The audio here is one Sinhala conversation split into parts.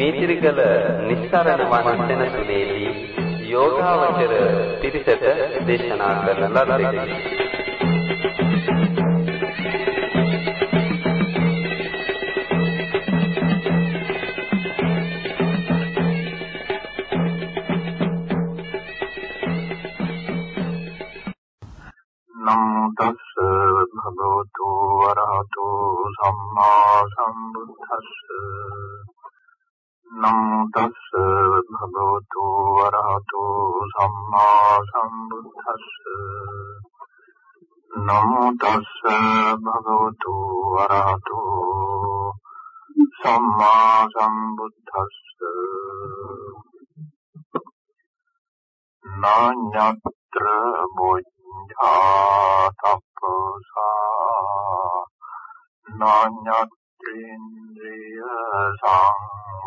මීතිරිගල නිස්සරණ වන සෙනසුනේදී යෝගාවචර පිරිසට දේශනා කරන ලද්දේ. නමෝ තස් භගවතු වරහතු සම්මා සම්බුද්දස්ස. නමෝ තස් භගවතු වරහතු සම්මා සම්බුද්දස්ස. නාඤ්ඤත්‍ර බොද්ධා තප්පසා නාඤ්ඤත්‍රේන්ද්‍රිය සං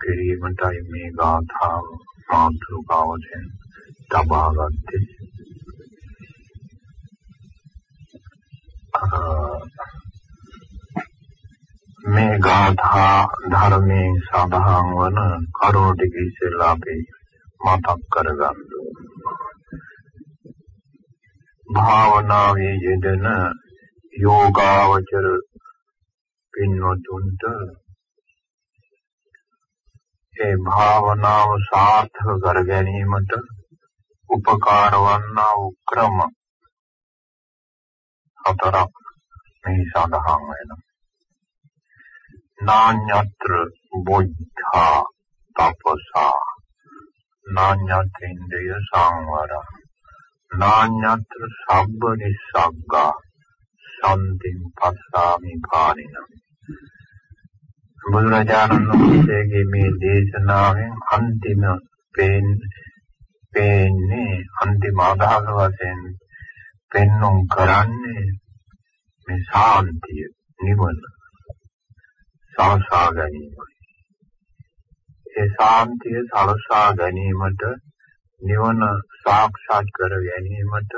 කිරීමටයි මේ ගාථාව මාතෘකාව දැන් තබා ගත්තේ. මේ ගාථා ධර්මයේ සඳහන් වන කරුණු ටික ඉස්සෙල්ලා අපි මතක් කරගන්න. භාවනාවේ යෙදෙන යෝගාවචර පින්වතුන්ට ඒ භාවනාව සාර්ථක කර ගැනීමට උපකාර වන්නා වූ ක්‍රම හතරක් මෙහි සඳහන් වෙනවා. නාඤ්‍යත්‍ර බොද්ධා තපසා. නාඤ්‍යත්‍ර ඉන්ද්‍රිය සංවර. නාඤ්‍යත්‍ර සබ්බ නිස්සග්ගා. සම්තිං පස්සාමි පානිනම් බුදුරජාණන් වහන්සේගේ මේ දේශනාවෙන් අන්තිම පේන්නේ අන්තිම අදහස වශයෙන් පෙන්눔 කරන්නේ මේ ශාන්තිය නිවන සාසා ගැනීමයි. ඒ ශාන්තිය සලසා ගැනීමට නිවන සාක්ෂාත් කර ගැනීමට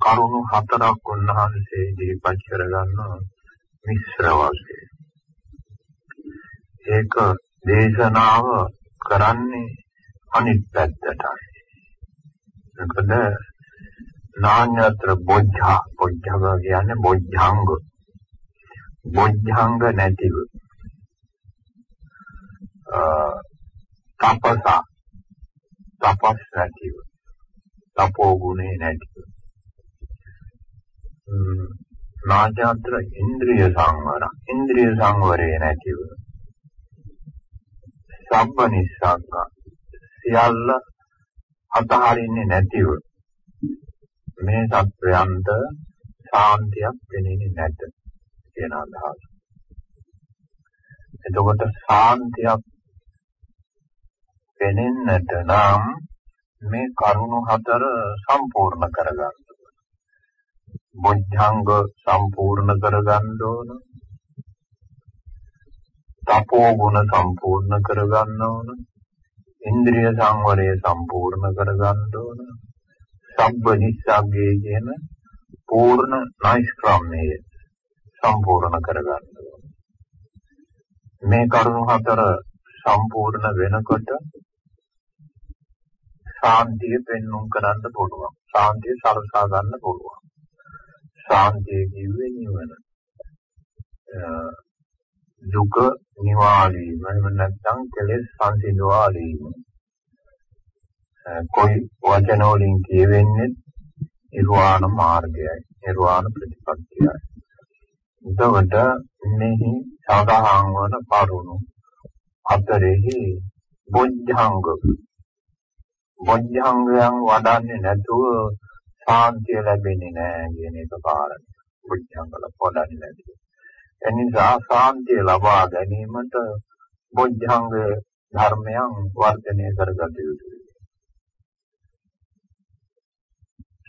කරුණු හතරක් උන්වහන්සේ ඉදිරිපත් කරගන්නවා මිශ්‍ර වශයෙන්. ඒක දේශනාව කරන්නේ අනිත් පැත්තටයි. මොකද නාඤ්‍යත්‍ර බොද්ධා බොද්ධව කියන්නේ බොද්ධංග. බොද්ධංග නැතිව. තපස. තපස් නැතිව. තපෝ ගුණේ නැතිව. නාඤ්‍යත්‍ර ඉන්ද්‍රිය සංවර. ඉන්ද්‍රිය සංවරේ නැතිව. සම්බ නිස්සග්ග සියල්ල අතහරින්නේ නැතිව. මේ සත්‍යයන්ට ශාන්තියක් දෙන්නේ නැත කියන අදහස. එතකොට ශාන්තියක් වෙනෙන්නට නම් මේ කරුණු හතර සම්පූර්ණ කරගන්න බොද්ධංග සම්පූර්ණ කරගන්න ඕන තපෝ ගුණ සම්පූර්ණ කරගන්න ඕන. ඉන්ද්‍රිය සංවරය සම්පූර්ණ කරගන්න ඕන. සබ්බ නිස්සග්ගේ කියන පූර්ණ නෛෂ්ක්‍රම්‍යය සම්පූර්ණ කරගන්න මේ කරුණු හතර සම්පූර්ණ වෙනකොට ශාන්තිය පෙන්눔 කරන්න පුළුවන්. ශාන්තිය සලසා ගන්න පුළුවන්. ශාන්තිය කිව්වේ නිවන. දුක නිවාලීම එහෙම නැත්නම් කෙලෙස් සංසිඳවාලීම. કોઈ වචන වලින් කියවෙන්නේ නිර්වාණ මාර්ගයයි. නිර්වාණ ප්‍රතිපත්තියයි. එතකොට මෙහි සාධාරණ වන කරුණු අතරෙහි බොද්ධංග බොද්ධංගයන් වඩන්නේ නැතුව සාන්තිය ලැබෙන්නේ නැහැ කියන එක කාරණා. බොද්ධංගල පොඩන්නේ නැති. එනිසා සාන්තිය ලබා ගැනීමට බොද්ධංග ධර්මයන් වර්ධනය කරගත යුතුයි.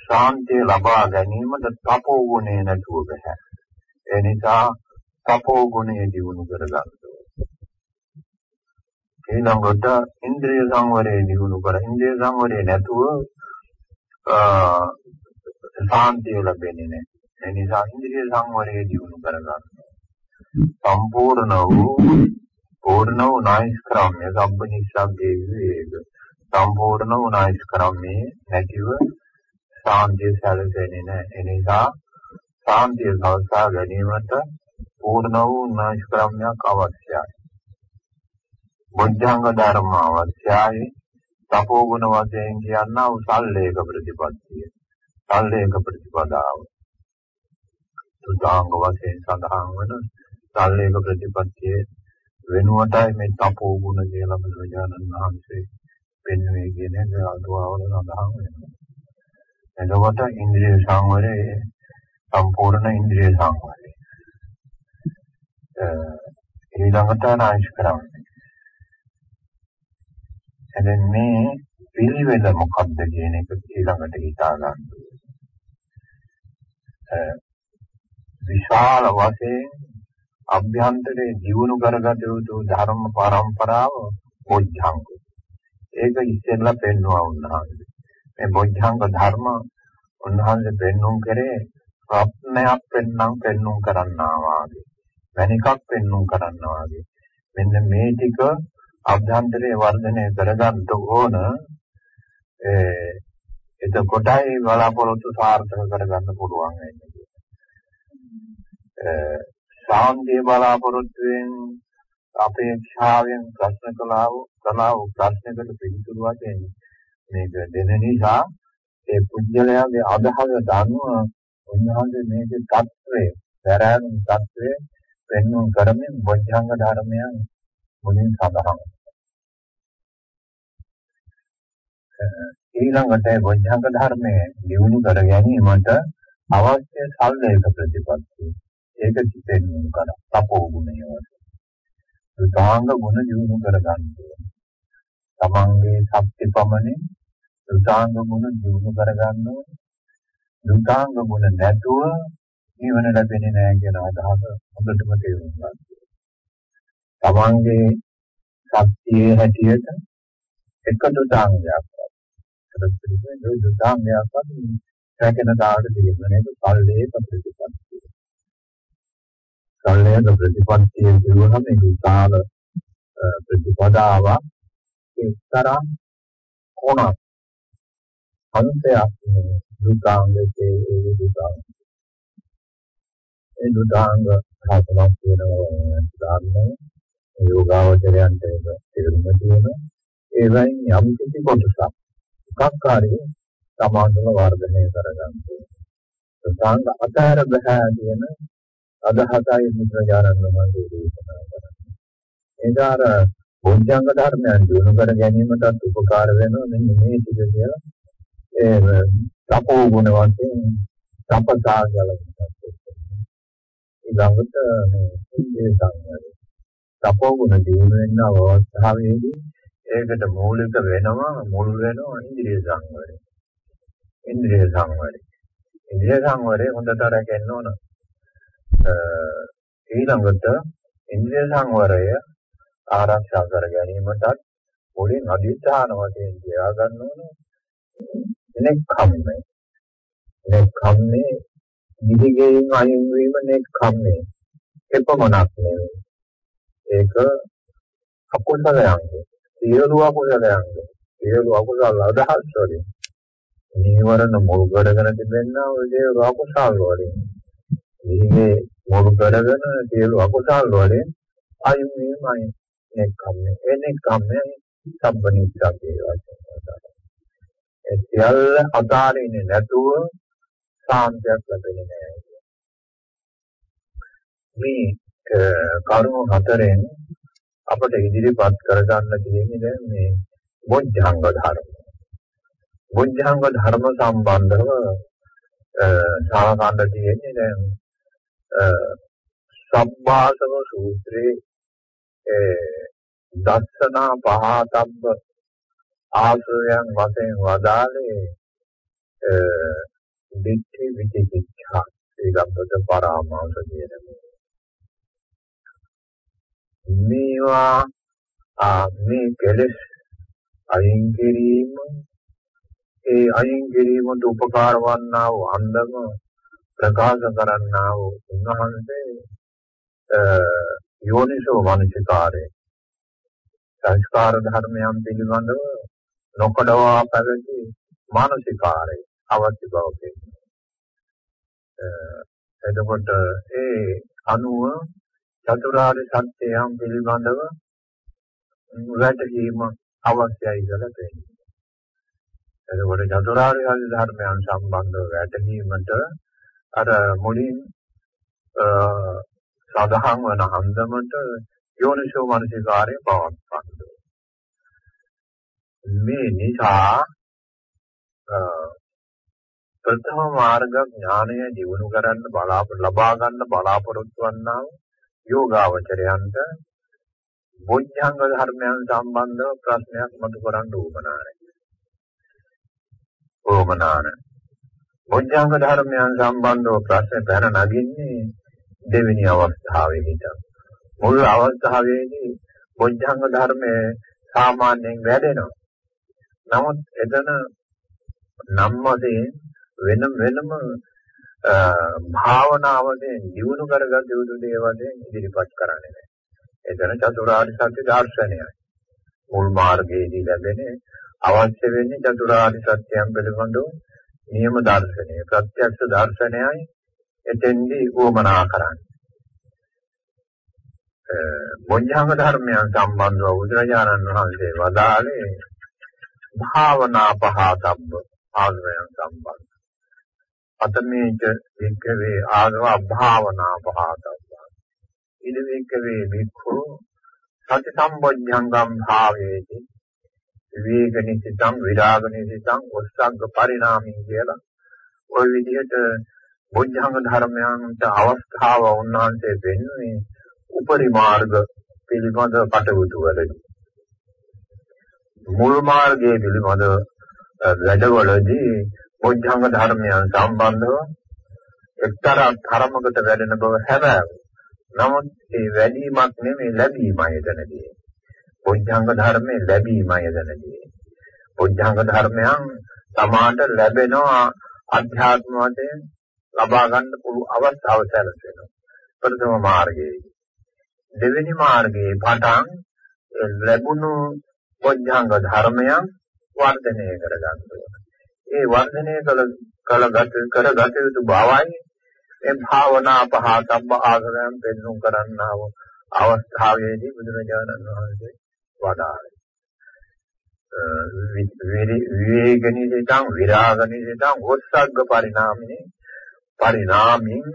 ශාන්තිය ලබා ගැනීමට තපෝ ගුණය නැතුව බෑ. ඒ නිසා තපෝ ගුණය දිනු කරගන්න ඊළඟට ඉන්ද්‍රිය සංවරය දිනු කර ඉන්ද්‍රිය සංවරය නැතුව ශාන්තිය ලැබෙන්නේ නැහැ. ඒ නිසා ඉන්ද්‍රිය සංවරය දිනු කරගන්න. සම්පූර්ණ වූ පූර්ණ වූ නායිස්ක්‍රම්‍ය සම්පනිස්සග්ගේ විවේක සම්පූර්ණ වූ නායිස්ක්‍රම්‍ය නැතිව ශාන්තිය සැලසෙන්නේ නැහැ. ඒ නිසා ශාන්තිය සලසා ගැනීමට පූර්ණ වූ නායිස්ක්‍රම්‍යයක් අවශ්‍යයි. බොද්ධංග ධර්ම අවශ්‍යයි. තපෝ ගුණ වශයෙන් කියනා වූ සල්ලේක ප්‍රතිපත්තිය. සල්ලේක ප්‍රතිපදාව. සුදාංග වශයෙන් සඳහන් වන සල්ලේක ප්‍රතිපත්තියේ වෙනුවටයි මේ තපෝ ගුණ කියලා බුදුරජාණන් වහන්සේ පෙන්වන්නේ කියන එක අදුවවල සඳහන් වෙනවා. එතකොට ඉන්ද්‍රිය සංවරයේ සම්පූර්ණ ඉන්ද්‍රිය සංවරය. ඊළඟට නායිස් කරන්නේ. එතෙන් මේ පිළිවෙල මොකක්ද කියන එක ඊළඟට හිතා ගන්න. විශාල වශයෙන් අභ්‍යන්තරේ දියුණු කරගත යුතු ධර්ම පරම්පරාව බොද්ධංග. ඒක ඉස්සෙල්ලා පෙන්වුවා උන්වහන්සේ. මේ බොද්ධංග ධර්ම උන්වහන්සේ පෙන්වුම් කරේ රත්නයක් පෙන්නම් පෙන්වුම් කරන්නා වාගේ. වැනිකක් පෙන්වුම් කරන්නා වාගේ. මෙන්න මේ ටික අභ්‍යන්තරේ වර්ධනය කරගන්න ඕන ඒ එතකොටයි බලාපොරොත්තු සාර්ථක කරගන්න පුළුවන් වෙන්නේ. සාන්දිය බලාපොරොත්තුෙන් අපේක්ෂාවෙන් ප්‍රශ්න කළාව කලාව ප්‍රශ්නකට පිළිතුරු වශයෙන් මේක දෙන නිසා ඒ පුජ්‍යලයාගේ අදහස දනුව උන්වහන්සේ මේකේ தත්වය, දරාණු தත්වය පෙන්වන කරමින් බොද්ධංග ධර්මයන් මුලින් සඳහන්. ඊළඟට බොද්ධංග ධර්මයේ දියුණු කර ගැනීමට අවශ්‍ය සල්ලේක ප්‍රතිපත්තිය. ඒක තිබෙන්න කර තපෝ ගුණය වශයෙන්. සුතාංග ගුණ දියුණු කර ගන්න ඕනේ. තමන්ගේ ශක්ති පමණින් සුතාංග ගුණ දියුණු කර ගන්න ඕනේ. සුතාංග ගුණ නැතුව නිවන ලැබෙන්නේ නැහැ කියන අදහස හොඳටම තේරුම් ගන්න. තමන්ගේ ශක්තියේ හැටියට එක දුතාංගයක් වත්. ඒක දුතාංගයක් වත් රැකෙන දාට තියෙන එක සල්ලේක ප්‍රතිපත්තිය. සල්ලේක ප්‍රතිපත්තිය කියවහම මේ විශාල ප්‍රතිපදාවක් එක්තරා කොනක් අන්තයක් දුතාංගයේ ඒ දුතාංග. ඒ දුතාංග හතරක් තියෙනවා ධර්මය යෝගාවචරයන්ට ඒක තේරුම් තියෙනවා. ඒවයින් යම් කිසි කොටසක් එකක් හරිය සමාන්තර වර්ධනය කරගන්න දුතාංග අතර බහැ කියන අදහසයි මුද්‍රජානන් වහන්සේ දේශනා කරන්නේ. ඒක අර බොද්ධංග ධර්මයන් දිනු කර ගැනීමටත් උපකාර වෙනවා මෙන්න මේ ටික කියලා ඒ තපෝ ගුණ වශයෙන් තපසා ගලනවා ඊළඟට මේ ඉන්ද්‍රිය සංවරය. තපෝ ගුණ දිනු වෙන අවස්ථාවේදී ඒකට මූලික වෙනවා මුල් වෙනවා ඉන්ද්‍රිය සංවරය. ඉන්ද්‍රිය සංවරය. ඉන්ද්‍රිය සංවරය හොඳට රැකෙන්න ඕන. ඊළඟට ඉන්ද්‍රිය සංවරය ආරක්ෂා කර ගැනීමටත් මුලින් අධිෂ්ඨාන වශයෙන් තියා ගන්න ඕන. නෙක්ඛම්මේ. නෙක්ඛම්මේ නිදිගෙයින් අයින් වීම නෙක්ඛම්මේ එපමණක් නෙවෙයි. ඒක අකුසලයන්ගේ සියලු අකුසලයන්ගේ සියලු අකුසල අදහස් වලින්. නීවරණ මුල් කරගෙන තිබෙනා ඔය දේ අකුසල් වලින්. මේ මුල් කරගෙන සියලු අකුසල් වලින් අයින් වීමයි නෙක්ඛම්මේ ඒ නෙක්ඛම්මේ සම්බනිච්ඡා කියලා කියනවා. ඒ සියල්ල අදාරින්නේ නැතුව සාන්තියක් ලැබෙන්නේ නැහැ. මේ කරුණු හතරෙන් අපට ඉදිරිපත් කරගන්න තියෙන්නේ දැන් මේ බොජ්ජංග ධර්ම. බොජ්ජංග ධර්ම සම්බන්ධව සාකච්ඡා තියෙන්නේ දැන් සබ්බාසව සූත්‍රයේ දස්සනා පහතබ්බ ආශ්‍රයයන් වශයෙන් වදාළේ දිට්ඨි විචිකිච්ඡා. ඊළඟට පරාමාස කියන මේවා මේ කෙලෙස් අයින් කිරීම ඒ අයින් කිරීමට උපකාර වන්නා වූ අන්දම ප්‍රකාශ කරන්නා වූ උන්වහන්සේ යෝනිසෝ මනසිකාරේ සංස්කාර ධර්මයන් පිළිබඳව නොකඩවා පැවති මානසිකාරය අවශ්‍ය බව කියනවා. එතකොට ඒ අනුව චතුරාර්ය සත්‍යයන් පිළිබඳව වැටහීම අවශ්‍යයි කියලා කියනවා. එතකොට චතුරාර්ය සත්‍ය ධර්මයන් සම්බන්ධව වැටහීමට අර මුලින් සදාහන් වන හන්දමට යෝනිසෝ මනසිකාරය පවත්වන්න. මේ නිසා ප්‍රථම මාර්ග ඥානය දිනු කරන්න බලාපොරොත්තු ලබා ගන්න බලාපොරොත්තු වන්නා යෝගාවචරයන්ට බොද්ධංග ධර්මයන් සම්බන්ධව ප්‍රශ්නයක් මතු කරන්න උවමනාරයි. උවමනාර. බොද්ධංග ධර්මයන් සම්බන්ධව ප්‍රශ්න පැන නගින්නේ දෙවෙනි අවස්ථාවේදී. මුල් අවස්ථාවේදී බොද්ධංග ධර්මයේ සාමාන්‍යයෙන් වැඩෙනවා. නමුත් එතන නම් වශයෙන් වෙන වෙනම භාවනාවෙන් දියුණු කරගත යුතු දේවල් ඉදිරිපත් කරන්නේ නැහැ. එතන චතුරාර්ය සත්‍ය දර්ශනයයි. මුල් මාර්ගයේදී ලැබෙන අවශ්‍ය වෙන්නේ චතුරාර්ය සත්‍යයන් පිළිබඳව නියම දර්ශනය. ප්‍රත්‍යක්ෂ දර්ශනයයි එතෙන්දී උවමනා කරන්නේ. මොඤ්ඤාංග ධර්මයන් සම්බන්ධව බුදුරජාණන් වහන්සේ වදාළේ භාවනා පහතබ්බ ආගමයන් සම්බන්ධ. අතමේච වික්ඛවේ ආගම භාවනා පහතබ්බ ඉද වික්ඛවේ වික්ඛු සති සම්බොධ්‍යංගම් භාවේති. විවේක නිසිතං විරාග නිසිතං උස්සග්ග පරිණාමී කියලා ওই විදිහට බොද්ධංග ධර්මයන්ට අවස්ථාව උන්වහන්සේ දෙන්නේ උපරිමාර්ග පිළිබඳ කටයුතු වලදී. මුල් මාර්ගයේ පිළිබඳ වැඩවලදී බොද්ධංග ධර්මයන් සම්බන්ධව එක්තරා ධර්මකට වැඩෙන බව හැබැයි නමුත් ඒ වැඩිමක් නෙමෙයි ලැබීමයි එතනදී. බොද්ධංග ධර්මයේ ලැබීමයි එතනදී. බොද්ධංග ධර්මයන් තමාට ලැබෙනවා අධ්‍යාත්ම වශයෙන් ලබා ගන්න පුළු අවස්ථාව සැලසෙනවා. ප්‍රථම මාර්ගයේ. දෙවෙනි මාර්ගයේ පටන් ලැබුණු පොඥාංග ධර්මයන් වර්ධනය කරගන්න ඕනේ. ඒ වර්ධනය කළ කළගත කරගත යුතු බවයි මේ භාවනා පහතබ්බ ආගමයන් පෙන්වුම් කරන්නා වූ අවස්ථාවේදී බුදුරජාණන් වහන්සේ වදාළේ. විවේගනිසිතං විරාගනිසිතං උස්සග්ග පරිණාමිනේ පරිණාමින්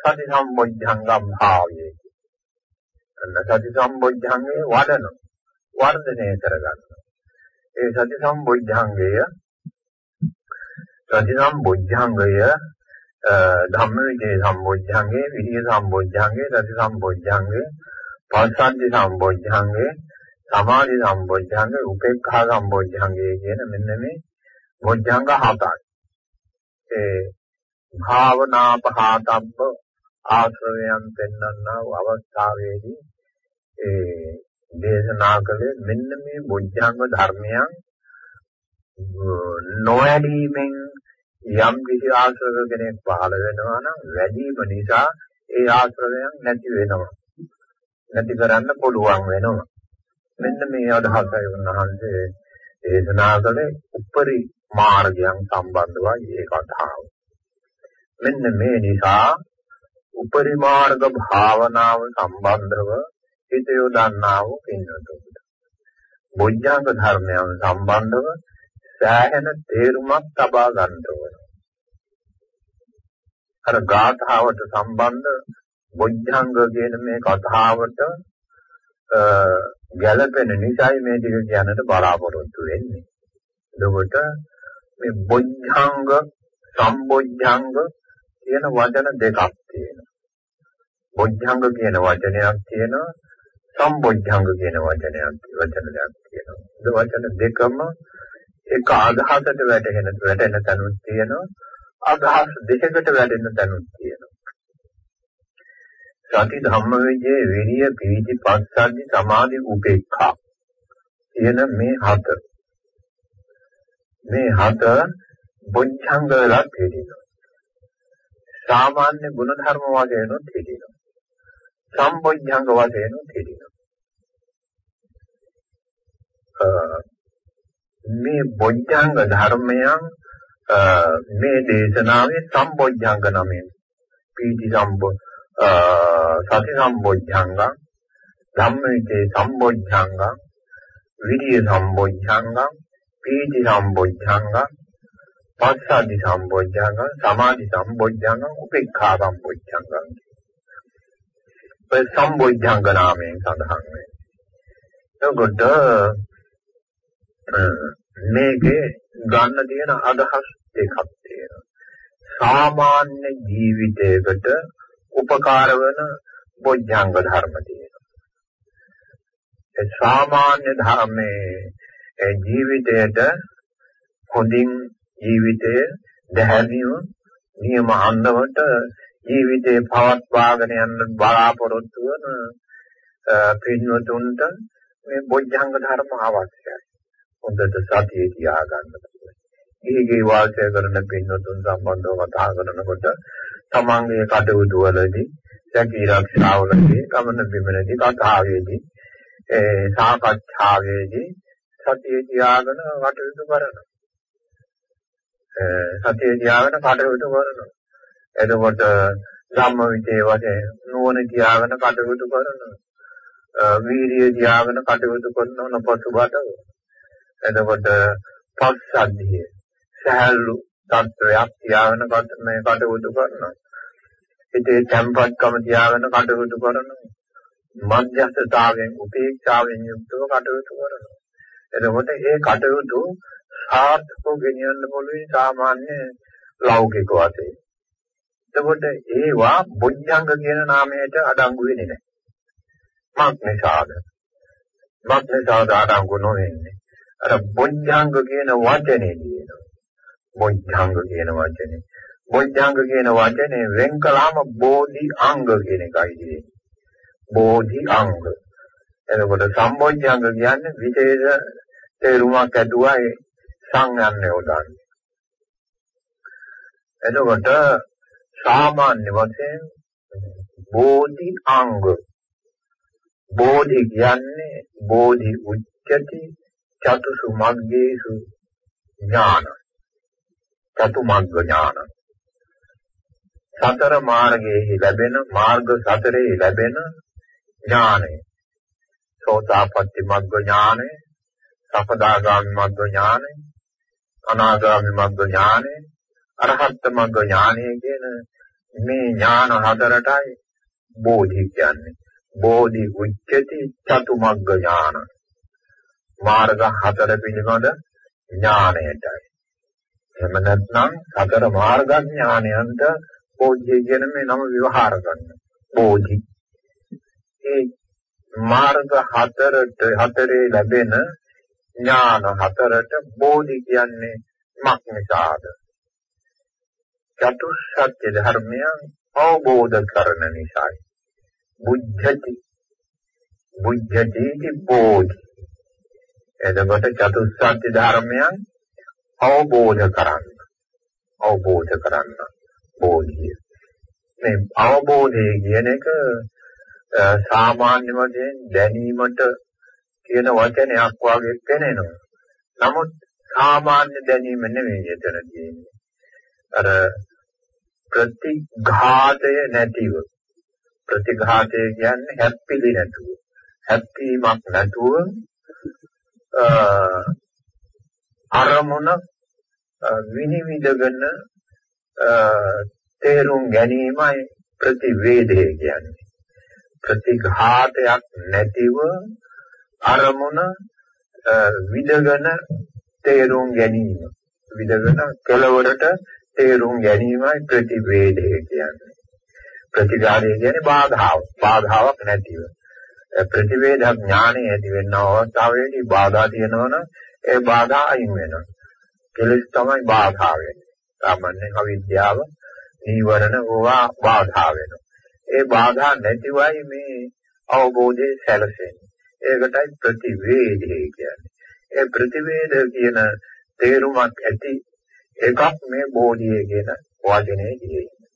සති සම්බොධ්‍යංගම් භාවයේ. අන්න සති සම්බොධ්‍යංගේ වඩනවා. වර්ධනය කරගන්නවා. ඒ සති සම්බොජ්ජංගය සති සම්බොජ්ජංගය ධම්මවිදේ සම්බොජ්ජංගේ විරිය සම්බොජ්ජංගේ සති සම්බොජ්ජංගේ පස්සද්ධි සම්බොජ්ජංගේ සමාධි සම්බොජ්ජංගේ උපේක්ඛා සම්බොජ්ජංගේ කියන මෙන්න මේ බොජ්ජංග හතයි. ඒ භාවනා පහතබ්බ ආශ්‍රවයන් පෙන්වන්නා වූ අවස්ථාවේදී ඒ දේශනා කළේ මෙන්න මේ බොජ්ජංග ධර්මයන් නොඇලීමෙන් යම් කිසි ආශ්‍රව කෙනෙක් පහළ වෙනවා නම් වැඩිම නිසා ඒ ආශ්‍රවයන් නැති වෙනවා. නැති කරන්න පුළුවන් වෙනවා. මෙන්න මේ අදහසයි උන්වහන්සේ දේශනා කළේ උපරි මාර්ගයන් සම්බන්ධවයි ඒ කතාව. මෙන්න මේ නිසා උපරි මාර්ග භාවනාව සම්බන්ධව හිත යොදන්නා වූ පින්වතුන්ට බොජ්ජංග ධර්මයන් සම්බන්ධව සෑහෙන තේරුමක් තබා ගන්න ඕන. අර ගාථාවට සම්බන්ධ බොජ්ජංග කියන මේ කතාවට ගැළපෙන නිසායි මේ ටික කියන්නට බලාපොරොත්තු වෙන්නේ. එතකොට මේ බොජ්ජංග සම්බොජ්ජංග කියන වචන දෙකක් තියෙනවා. බොජ්ජංග කියන වචනයක් තියෙනවා සම්බොජ්ජංග කියන වචනයක් වචන දෙකක් තියෙනවා. ඒ වචන දෙකම එක අදහසට වැටෙන වැටෙන තැනුත් තියෙනවා. අදහස් දෙකකට වැටෙන තැනුත් තියෙනවා. සති ධම්මවිජේ විරිය පීති පස්සද්ධි සමාධි උපේක්ඛා කියන මේ හත මේ හත බොජ්ජංග වලත් හිටිනවා. සාමාන්‍ය ගුණ ධර්ම වශයෙන් උත් හිටිනවා. සම්බොජ්ජංග වශයෙන් උත් හිටිනවා. මේ බොජ්ජංග ධර්මයන් මේ දේශනාවේ සම්බොජ්ජංග නමෙන් පීති සම්බ සති සම්බොජ්ජංග ධම්මවිචේ සම්බොජ්ජංග විරිය සම්බොජ්ජංග පීති සම්බොජ්ජංග පස්සද්ධි සම්බොජ්ජංග සමාධි සම්බොජ්ජංග උපේක්ඛා සම්බොජ්ජංග ඒ සම්බොජ්ජංග නාමයෙන් සඳහන් වේ. එතකොට මේකේ ගන්න තියෙන අදහස් දෙකක් තියෙනවා. සාමාන්‍ය ජීවිතයකට උපකාර වන බොජ්ජංග ධර්ම තියෙනවා. ඒ සාමාන්‍ය ධර්මයේ ජීවිතයට හොඳින් ජීවිතය දැහැමිව නියම අන්දමට ජීවිතේ පවත්වාගෙන යන්න බලාපොරොත්තු වන පින්වතුන්ට මේ බොජ්ජංග ධර්ම අවශ්‍යයි. හොඳට සතිය තියාගන්න ඕනේ. ඊගේ වාසය කරන පින්වතුන් සම්බන්ධව කතා කරනකොට තමන්ගේ කටයුතු වලදී සැකී ආරක්ෂාවලදී ගමන බිමනදී කතාවේදී ඒ සාකච්ඡාවේදී සතිය තියාගෙන කටයුතු කරනවා. සතිය තියාගෙන කටයුතු කරනවා. එතකොට ධම්මවිචේ වශයෙන් නුවණ තියාගෙන කටයුතු කරනවා. වීරිය තියාගෙන කටයුතු කරනවා පසුබට. එතකොට පස්සද්ධිය සහැල්ලු තත්වයක් තියාගෙන මේ කටයුතු කරනවා. හිතේ tempatකම තියාගෙන කටයුතු කරනවා. මධ්‍යස්ථතාවයෙන් උපේක්ෂාවෙන් යුක්තව කටයුතු කරනවා. එතකොට මේ කටයුතු සාර්ථකව ගෙනියන්න පුළුවන් සාමාන්‍ය ලෞකික වශයෙන්. එතකොට ඒවා බොජ්ජංග කියන නාමයට අඩංගු වෙන්නේ නැහැ. මක් නිසාද? මක් නිසාද අඩංගු නොවෙන්නේ? අර බොජ්ජංග කියන වචනේ කියනවා. බොජ්ජංග කියන වචනේ. බොජ්ජංග කියන වචනේ වෙන් කළාම බෝධි අංග කියන එකයි තියෙන්නේ. බෝධි අංග. එතකොට සම්බොජ්ජංග කියන්නේ විශේෂ තේරුමක් ඇතුවයි සංයන්නේ උදාන්නේ. එතකොට සාමාන්‍ය වශයෙන් බෝධි අංග බෝධි කියන්නේ බෝධි උච්චති චතුසු මග්ගේසු ඥාන. චතු මග්ග ඥාන. සතර මාර්ගයේ ලැබෙන මාර්ග සතරේ ලැබෙන ඥානය. සෝතාපට්ටි මග්ග ඥානය සකදාගාමි මග්ග ඥානය අනාගාමි මග්ග ඥානය අරහත් මග්ග ඥානය කියන මේ ඥාන හතරටයි බෝධි කියන්නේ. බෝධි උච්චති චතු මග්ග ඥාන. මාර්ග හතර පිළිබඳ ඥානයටයි එහෙම නැත්නම් සතර මාර්ග ඥානයන්ට බෝධි කියන මේ නම විවහාර කරන බෝධි. ඒ මාර්ග හතරට හතරේ ලැබෙන ඥාන හතරට බෝධි කියන්නේ මක් නිසාද? චතුස්සත්‍ය ධර්මයන් අවබෝධ කරන නිසායි. බුද්ධති. බුද්ධති බෝධි. එතකොට චතුස්සත්‍ය ධර්මයන් අවබෝධ කරන්න අවබෝධ කරන්න බෝධිය. මේ අවබෝධය කියන එක සාමාන්‍ය වශයෙන් දැනීමට කියන වචනයක් වගේ පෙනෙනවා. නමුත් සාමාන්‍ය දැනීම නෙවෙයි එතන තියෙන්නේ. අර ප්‍රතිඝාතය නැතිව ප්‍රතිඝාතය කියන්නේ හැප්පිලි නැතුව හැප්පීමක් නැතුව අරමුණ විනිවිදගෙන තේරුම් ගැනීමයි ප්‍රතිවේදය කියන්නේ. ප්‍රතිඝාතයක් නැතිව අරමුණ විදගෙන තේරුම් ගැනීම. විදගෙන කෙලවරට තේරුම් ගැනීමයි ප්‍රතිවේදය කියන්නේ. ප්‍රතිඝාතය කියන්නේ බාධාව. බාධාවක් නැතිව. ප්‍රතිවේද ඥානය ඇති වෙන අවස්ථාවේදී බාධා තියෙනවනම් ඒ බාධා අයින් වෙනවා කෙලෙස් තමයි බාධා වෙන්නේ සාමාන්‍යයෙන් අවිද්‍යාව නීවරණ ඕවා බාධා වෙනවා ඒ බාධා නැතිවයි මේ අවබෝධය සැලසෙන්නේ ඒකටයි ප්‍රතිවේදය කියන්නේ. ඒ ප්‍රතිවේද කියන තේරුමක් ඇති එකක් මේ බෝධිය කියන වචනේ තියෙන්නේ.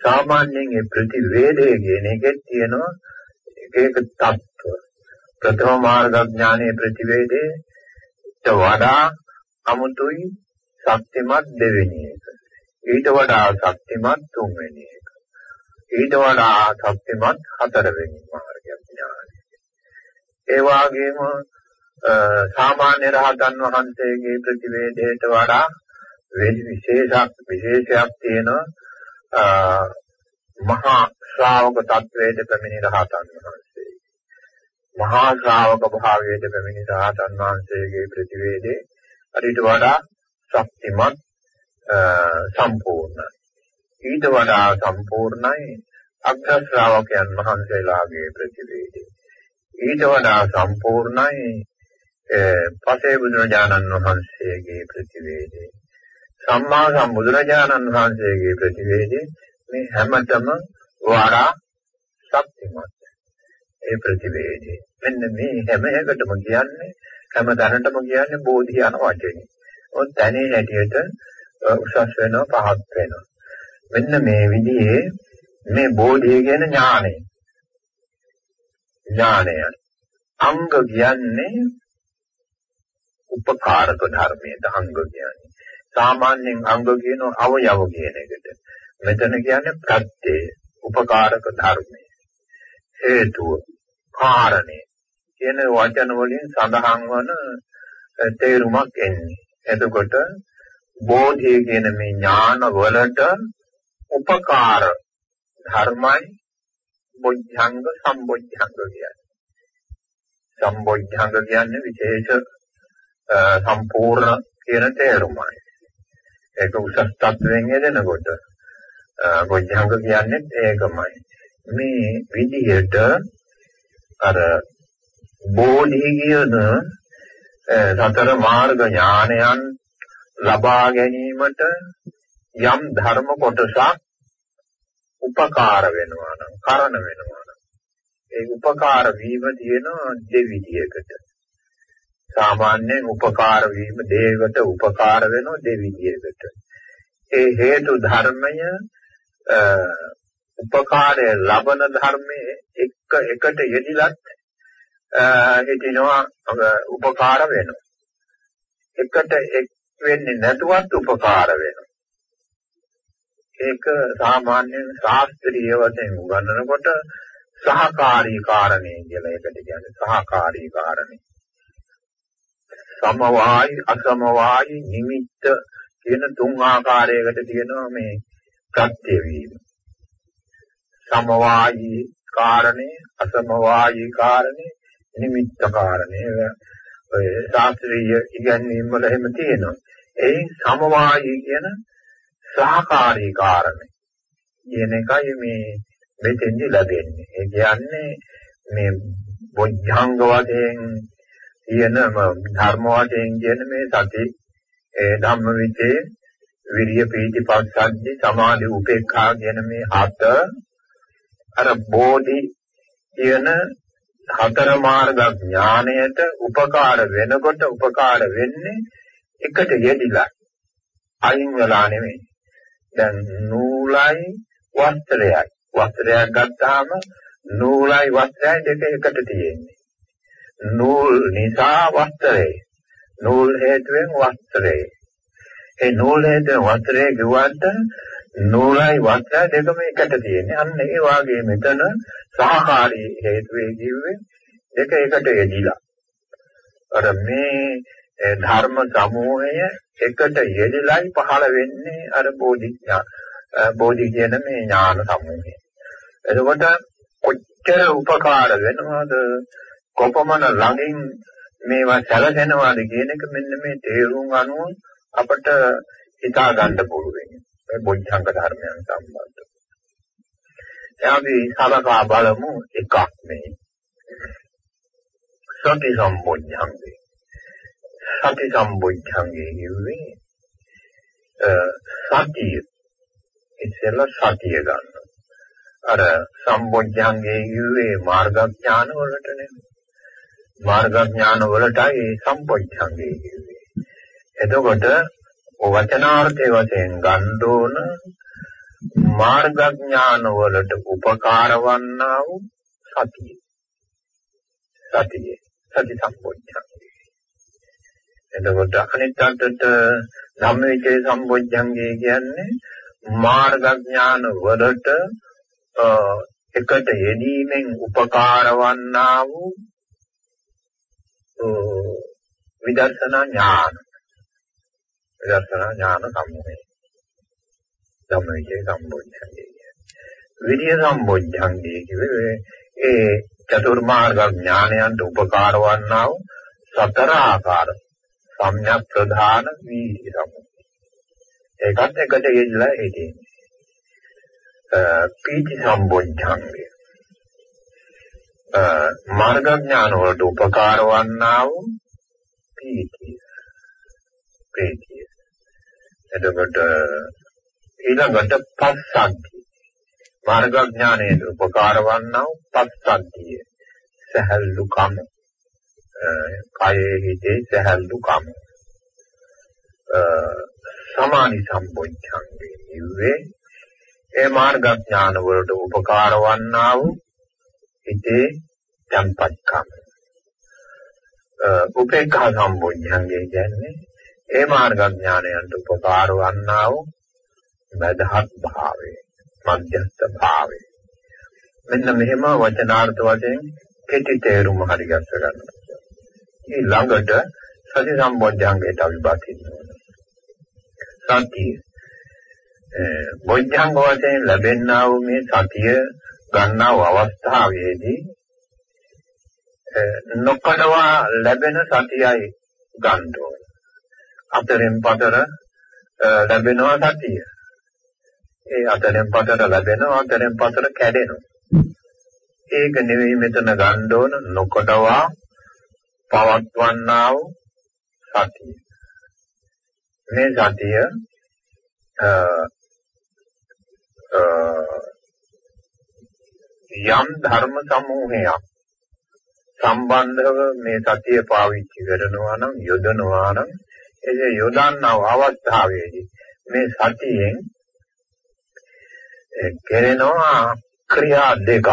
සාමාන්‍යයෙන් මේ ප්‍රතිවේදය කියන එකේ තියෙනවා එක එක තත්ත්ව. ප්‍රථම මාර්ග ඥානයේ ප්‍රතිවේදයට වඩා අමුතුයි ශක්තිමත් දෙවෙනි එක. ඊට වඩා ශක්තිමත් තුන්වෙනි එක. ඊට වඩා ශක්තිමත් හතරවෙනි මාර්ග ඥානය. ඒ වගේම සාමාන්‍ය රහතන් වහන්සේගේ ප්‍රතිවේදයට වඩා විශේෂක් විශේෂයක් තියෙන මහා ශ්‍රාවක තත්වයට පැමිණි රහතන් වහන්සේ. මහා ශ්‍රාවක භාවයට පැමිණි රහතන් වහන්සේගේ ප්‍රතිවේදේ අරිට වඩා ශක්තිමත් සම්පූර්ණයි. ඊට වඩා සම්පූර්ණයි අග්‍ර ශ්‍රාවකයන් වහන්සේලාගේ ප්‍රතිවේදේ. ඊට වඩා සම්පූර්ණයි පසේ බුදුරජාණන් වහන්සේගේ ප්‍රතිවේදේ සම්මා සම්බුදුරජාණන් වහන්සේගේ ප්‍රතිවේදේ මේ හැමතම වඩා ශක්තිමත් ඒ ප්‍රතිවේදේ මෙන්න මේ හැම එකටම කියන්නේ හැම දැනටම කියන්නේ බෝධි යන වචනේ. ඔත් දැනේ හැටියට උසස් වෙනවා පහත් වෙනවා. මෙන්න මේ විදිහේ මේ බෝධිය කියන ඥානය ඥානයයි. අංග කියන්නේ උපකාරක ධර්මයේද අංග කියන්නේ. සාමාන්‍යයෙන් අංග කියන අවයව කියන එකට. මෙතන කියන්නේ ප්‍රත්‍ය උපකාරක ධර්මය. හේතුව කාරණේ කියන වචන වලින් සඳහන් වන තේරුමක් එන්නේ. එතකොට බෝධිය කියන මේ ඥාන වලට උපකාර ධර්මයි බොද්ධංග සම්බොද්ධංග කියන්නේ. සම්බොද්ධංග කියන්නේ විශේෂ සම්පූර්ණ කියන තේරුමයි. ඒක උසස් තත්වයෙන් එදෙනකොට බොද්ධංග කියන්නේ ඒකමයි. මේ විදිහට අර බෝධි කියන සතර මාර්ග ඥානයන් ලබා ගැනීමට යම් ධර්ම කොටසක් උපකාර වෙනවා නම් කරණ වෙනවා නම්. ඒ උපකාර වීම තියෙන දෙවිදියකට. සාමාන්‍යයෙන් උපකාර වීම දේවකට උපකාර වෙනවා දෙවිදියකට. ඒ හේතු ධර්මය උපකාරය ලබන ධර්මයේ එක එකට යෙදිලත් හිටිනවා උපකාර වෙනවා එකට එක් වෙන්නේ නැතුවත් උපකාර වෙනවා ඒක සාමාන්‍යයෙන් ශාස්ත්‍රීය වශයෙන් උගන්වනකොට සහකාරී කාරණේ කියලා ඒකට කියන්නේ සහකාරී කාරණේ. සමවායි අසමවායි නිමිත්ත කියන තුන් ආකාරයකට තියෙනවා මේ ප්‍රත්‍ය වීම. සමවායි කාරණේ අසමවායි කාරණේ නිමිත්ත කාරණේ ඔය ශාස්ත්‍රීය ඉගැන්වීම් වල එහෙම තියෙනවා. ඒ සමවායි කියන සහකාරී කාරණේ කියන එකයි මේ මෙතෙන්දි ලැබෙන්නේ. ඒ කියන්නේ මේ බොද්ධංග වශයෙන් කියන ධර්ම වශයෙන් කියන මේ සති ඒ ධම්මවිචේ විරිය පීති පස්සද්ධි සමාධි උපේක්ඛා කියන මේ හත අර බෝධි කියන හතර මාර්ග ඥාණයට උපකාර වෙනකොට උපකාර වෙන්නේ එකට යෙදිලා අයින් වෙලා නෙමෙයි. දැන් නූලයි වස්ත්‍රයයි. වස්ත්‍රයක් ගත්තාම නූලයි වස්ත්‍රයයි දෙක එකට තියෙන්නේ. නූල් නිසා වස්ත්‍රය. නූල් හේතුවෙන් වස්ත්‍රය. ඒ නූල් හේතුවෙන් වස්ත්‍රය ගිවුවට නූලයි වස්ත්‍රය දෙකම එකට තියෙන්නේ. අන්න ඒ වාගේ මෙතන සහකාරී හේතුවේ කිව්වේ දෙක එකට යෙදිලා. අර මේ ධර්ම සමූහය එකට යෙදලයි පහළ වෙන්නේ අර බෝධි ඥාන. බෝධි කියන මේ ඥාන සමූහය. එතකොට කොච්චර උපකාර වෙනවද කොපමණ ළඟින් මේවා සැලසෙනවාද කියන එක මෙන්න මේ තේරුම් අනුව අපට හිතා ගන්න පුළුවන්. මේ බොද්ධංග ධර්මයන් සම්බන්ධව. අපි සලකා බලමු එකක් මේ සති සම්බොද්ධංගේ. සති සම්බොද්ධංගේ කියන්නේ සතිය ඉස්සෙල්ලා සතිය ගන්න. අර සම්බොද්ධංගේ කිව්වේ මාර්ගඥාන වලට නෙමෙයි. මාර්ගඥාන වලටයි සම්බොද්ධංගේ කිව්වේ. එතකොට වචනාර්ථයේ වශයෙන් ගන්න ඕන මාර්ගඥාන වලට උපකාර වන්නා වූ සතිය. සතිය. සති සම්බොද්ධංගේ. එතකොට අනිත් අතට ධම්මවිචේ සම්බොද්ධංගේ කියන්නේ මාර්ගඥාන වලට එකට යෙදීමෙන් උපකාර වන්නා වූ විදර්ශනා ඥාන විදර්ශනා ඥාන සම්මෝහය ධම්මවිචේ සම්බොධ්‍යංගේ විරිය සම්බොධ්‍යංගේ කිව්වේ ඒ චතුර්මාර්ග ඥානයන්ට උපකාර වන්නා වූ සතර ආකාර සම්‍යක් ප්‍රධාන වීර්ය සම්බොධ්‍ය ඒකත් එකට යෙදලා හිටින්නේ පීති සම්බොධ්‍යංගය මාර්ග ඥාන වලට උපකාර වන්නා වූ පීතිය පීතිය එතකොට ඊළඟට පස්සද්ධි. මාර්ග ඥානයේ උපකාර වන්නා වූ පස්සද්ධිය. සහල්ලු කම කායේ හිතේ සහල්ලු කම සමානි සම්බොධ්‍යංගේ ඉවේ ඒ මාර්ගඥාන වලට උපකාර වන්නා වූ හිතේ tempatකම. උපේක්ඛා සම්බොධ්‍යංගය කියන්නේ ඒ මාර්ගඥානයන්ට උපකාර වන්නා වූ මදහත් භාවය, මධ්‍යස්ථ භාවය. මෙන්න මෙහෙම වචනාර්ථ වශයෙන් කෙටි තේරුම හරි ගන්න ගන්න. ඊළඟට සති සම්බොධ්‍යංගයට අපි බාතින්න ඕනේ. සතිය බොද්ධංග වශයෙන් ලැබෙනා වූ මේ සතිය ගන්නා වූ අවස්ථාවේදී නොකඩවා ලැබෙන සතියයි ගන්න ඕන. අතරින් පතර ලැබෙනවා සතිය. ඒ අතරින් පතර ලැබෙනවා අතරින් පතර කැඩෙනවා. ඒක නෙවෙයි මෙතන ගන්න ඕන නොකඩවා පවත්වන්නා වූ සතිය. මේ සතිය යම් ධර්ම සමූහයක් සම්බන්ධව මේ සතිය පාවිච්චි කරනවා නම් යොදනවා නම් ඒ යොදන්නව අවස්ථාවේදී මේ සතියෙන් කෙරෙනවා ක්‍රියා දෙකක්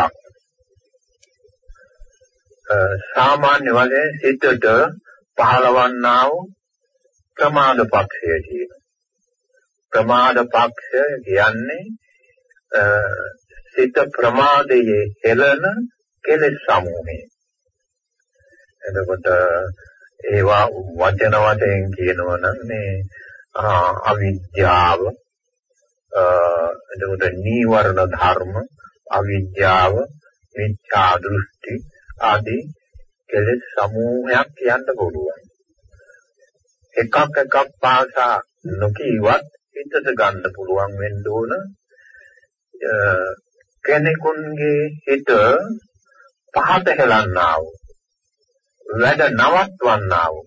සාමාන්‍ය වශයෙන් සිතට පහළවන්නා වූ ප්‍රමාද පක්ෂය තියෙනවා ප්‍රමාද පක්ෂය කියන්නේ සිත ප්‍රමාදයේ හෙළන කෙලෙස් සමූහය. එතකොට ඒවා වචන වශයෙන් කියනවා නම් මේ අවිද්‍යාව එතකොට නීවරණ ධර්ම අවිද්‍යාව මිත්‍යා දෘෂ්ටි ආදී කෙලෙස් සමූහයක් කියන්න පුළුවන්. එකක් එකක් පාසා නොකීවත් හිතට ගන්න පුළුවන් වෙන්න ඕන කෙනෙකුන්ගේ හිත පහත හෙලන්නා වූ වැඩ නවත්වන්නා වූ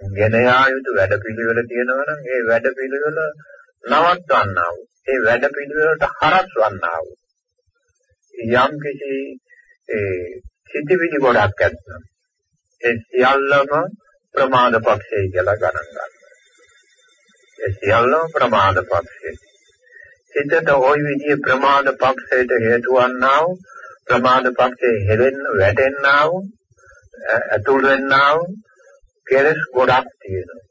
ගෙන යා යුතු වැඩ පිළිවෙල තියෙනවා නම් ඒ වැඩ පිළිවෙල නවත්වන්නා වූ ඒ වැඩ පිළිවෙලට හරස්වන්නා වූ යම් කිසි ඒ සිටිවිලි ගොඩක් ඇත්නම් ඒ සියල්ලම ප්‍රමාද පක්ෂය කියලා ගණන් ගන්න. ඒ සියල්ලම ප්‍රමාද පක්ෂේ. හිතට ওই විදිහේ ප්‍රමාද පක්ෂයට හේතු වන්නා වූ ප්‍රමාද පක්ෂේ හෙලෙන්න වැටෙන්නා වූ අතුල් වෙන්නා වූ කෙලස් ගොඩක් තියෙනවා.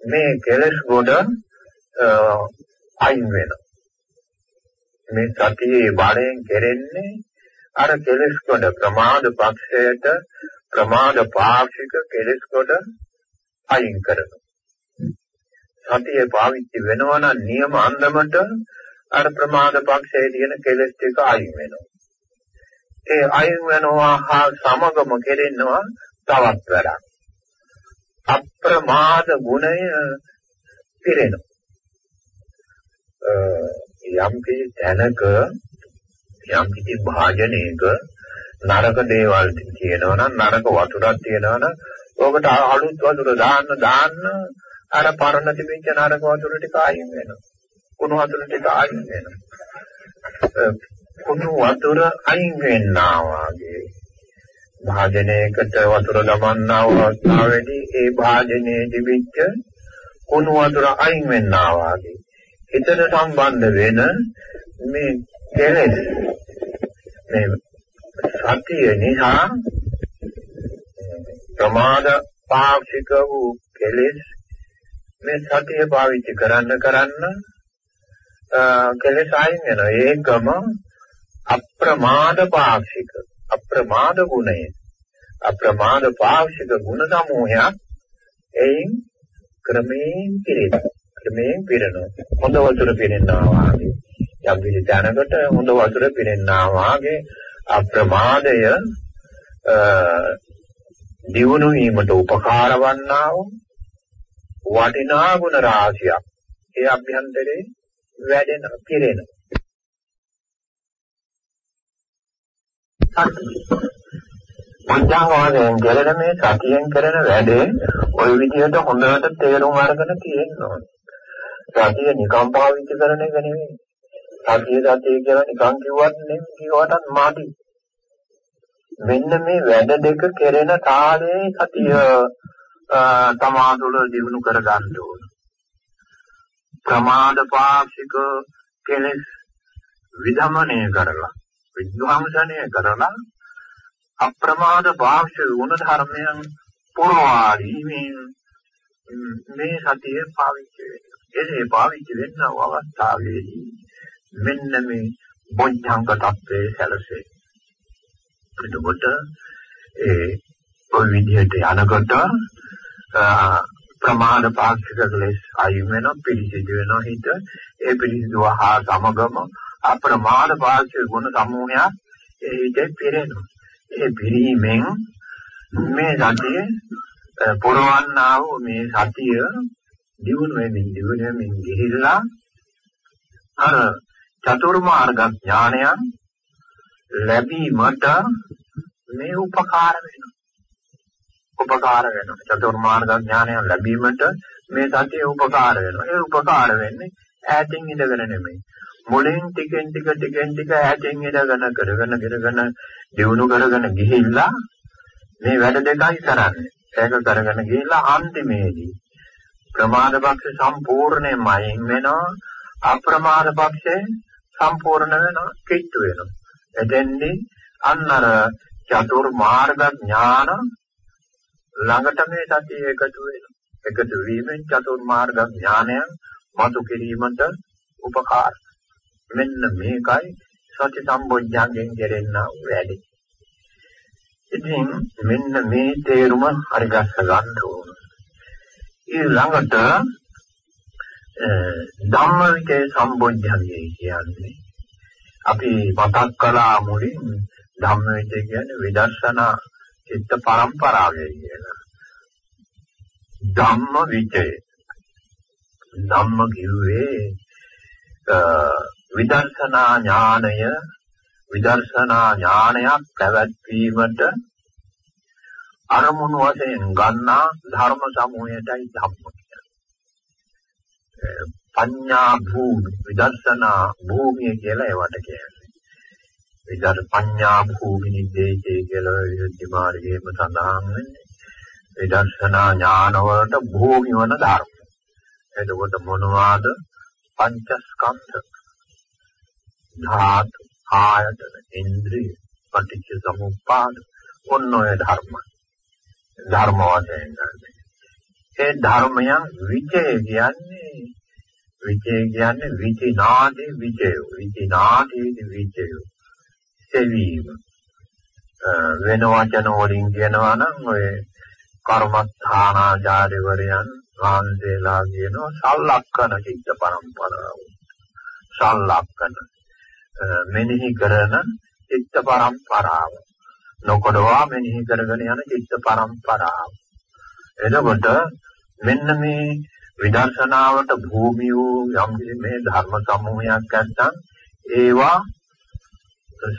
මේ කෙලස් ගොඩ අයින් වෙනවා. මේ සතියේ බාරයෙන් කෙරෙන්නේ අර කෙලස් කොට ප්‍රමාද පක්ෂයට ප්‍රමාද පාක්ෂික කෙලස් කොට අයින් කරනවා. සතියේ පාවිච්චි වෙනවා නම් නියම අන්දමට අර ප්‍රමාද පක්ෂයේ තියෙන කෙලස් ටික අයින් වෙනවා. ඒ අයින් වෙනවා හා සමගම කෙරෙනවා තවත් වැඩක්. අප්‍රමාද ගුණය පිරෙනවා. යම් කිසි තැනක යම් කිසි භාජනයක නරක දේවල් තියෙනවා නම් නරක වතුරක් තියෙනවා නම් ඕකට අලුත් වතුර දාන්න දාන්න අර පරණ තිබෙච්ච නරක වතුර ටික අයින් වෙනවා. කුණු වතුර ටික අයින් වෙනවා. කුණු වතුර අයින් වෙන්නා වාගේ. භාජනයකට වතුර දමන්නා වූ අවස්ථාවේදී ඒ භාජනයේ තිබිච්ච කුණු වතුර අයින් වෙන්නා වාගේ. හිතට සම්බන්ධ වෙන මේ කෙලෙස් මේ සතිය නිසා ප්‍රමාද පාක්ෂික වූ කෙලෙස් මේ සතිය පාවිච්චි කරන්න කරන්න කෙලෙස් අයින් වෙනවා. ඒකම අප්‍රමාද පාක්ෂික අප්‍රමාද ගුණය. අප්‍රමාද පාක්ෂික ගුණ සමූහයක් එයින් ක්‍රමයෙන් පිරෙනවා ක්‍රමයෙන් පිරෙනවා. හොඳ වතුර පිරෙනවා වාගේ යම් කිසි තැනකට හොඳ වතුර පිරෙනවා වාගේ අප්‍රමාදය දියුණු වීමට උපකාර වන්නා වූ වටිනා ගුණ රාශියක්. ඒ අභ්‍යන්තරේ වැඩෙන පිරෙන. පංචාංගයෙන් ගැලෙන මේ සතියෙන් කරන වැඩේ ওই විදිහට හොඳට තේරුම් අරගෙන තියෙනවා. සතිය නිකම් පාවිච්චි කරන එක නෙවෙයි. සතිය සතිය කියලා නිකම් කිව්වත් නෙමෙයි කිව්වටත් මාටි. මෙන්න මේ වැඩ දෙක කෙරෙන කාලේ සතිය තමාතුල දිනු කර ගන්න ඕන. ප්‍රමාද පාක්ෂික කෙලෙස් විධමනය කරලා විද්වාංශනය කරලා අප්‍රමාද පාක්ෂික ගුණ ධර්මයන් පුරවාදීමෙන් මේ සතිය පාවිච්චි වෙනවා. එසේ පාවිච්චි වෙන අවස්ථාවේදී මෙන්න මේ බොද්ධංග tattve සැලසේ. එතකොට ඒ ඔය විදිහට යනකොට ප්‍රමාද පාක්ෂික ක්ලේශ අයින් වෙනවා පිළිසිදු වෙනවා හිත ඒ පිළිසිදුව හා සමගම අප්‍රමාද පාක්ෂික ගුණ සමූහයක් ඒ හිතේ පිරෙනවා ඒ පිරීමෙන් මේ සතිය පුරවන්නා වූ මේ සතිය දියුණු වෙමින් දියුණු වෙමින් ගිහිල්ලා අර චතුර්මාර්ග ඥානයන් ලැබීමට මේ උපකාර වෙනවා. උපකාර වෙනවා. චතුර්මාර්ග ඥානය ලැබීමට මේ සතිය උපකාර වෙනවා. ඒ උපකාර වෙන්නේ ඈතින් ඉඳගෙන නෙමෙයි. මුලින් ටිකෙන් ටික ටිකෙන් ටික ඈතින් ඉඳගෙන කරගෙන කරගෙන දිනු කරගෙන ගිහිල්ලා මේ වැඩ දෙකයි කරන්නේ. ඒක කරගෙන ගිහිල්ලා අන්තිමේදී ප්‍රමාද පක්ෂ සම්පූර්ණයෙන්ම අයින් වෙනවා. අප්‍රමාද පක්ෂේ සම්පූර්ණ වෙනවා කිට්ටු වෙනවා. එතෙන්දී අන්න අර චතුර්මාර්ග ඥාන ළඟට මේ සතිය එකතු වෙනවා. එකතු වීමෙන් චතුර්මාර්ග ඥානය මතු කිරීමට උපකාර. මෙන්න මේකයි සති සම්බොජ්ජංගෙන් කෙරෙනා වැඩි. ඉතින් මෙන්න මේ තේරුම හරිගස්ස ගන්න ඕන. ඊළඟට ධම්මවිචේ සම්බොජ්ජංගය කියන්නේ අපි මතක් කළා මුලින් ධම්මවිචේ කියන්නේ විදර්ශනා චිත්ත පරම්පරාවේ කියලා. ධම්ම විචය ධම්ම කිව්වේ විදර්ශනා ඥානය විදර්ශනා ඥානයක් පැවැත්වීමට අරමුණු වශයෙන් ගන්නා ධර්ම සමූහයටයි ධම්ම කියන්නේ. පඤ්ඤා භූමි විදර්ශනා භූමිය කියලා ඒවට කියන්නේ. විදර් පඤ්ඤා භූමි නිදේශේ කියලා විද්‍ය මාර්ගයේම සඳහන් වෙන්නේ. විදර්ශනා ඥාන වලට භූමි වන ධර්ම. එතකොට මොනවාද? පංචස්කන්ධ. ධාතු, ආයතන, ඉන්ද්‍රිය, පටිච්ච සමුප්පාද. ඔන්න ඔය ධර්ම. ධර්ම වශයෙන් ගන්න. ඒ ධර්මයන් විජය කියන්නේ විජය කියන්නේ විචිනාදී විජය. විචිනාදී විජය. සෙවීම. වෙන වචන වලින් කියනවා නම් ඔය කර්මස්ථානාචාර්යවරයන් වහන්සේලා කියනවා සල්ලක්කන චිත්ත පරම්පරාව. සල්ලක්කන මෙනෙහි කරන චිත්ත පරම්පරාව. නොකොඩවා මෙනෙහි කරගෙන යන චිත්ත පරම්පරාව. එතකොට මෙන්න මේ විදර්ශනාවට භූමිය වූ යම් මේ ධර්ම සමූහයක් නැත්නම් ඒවා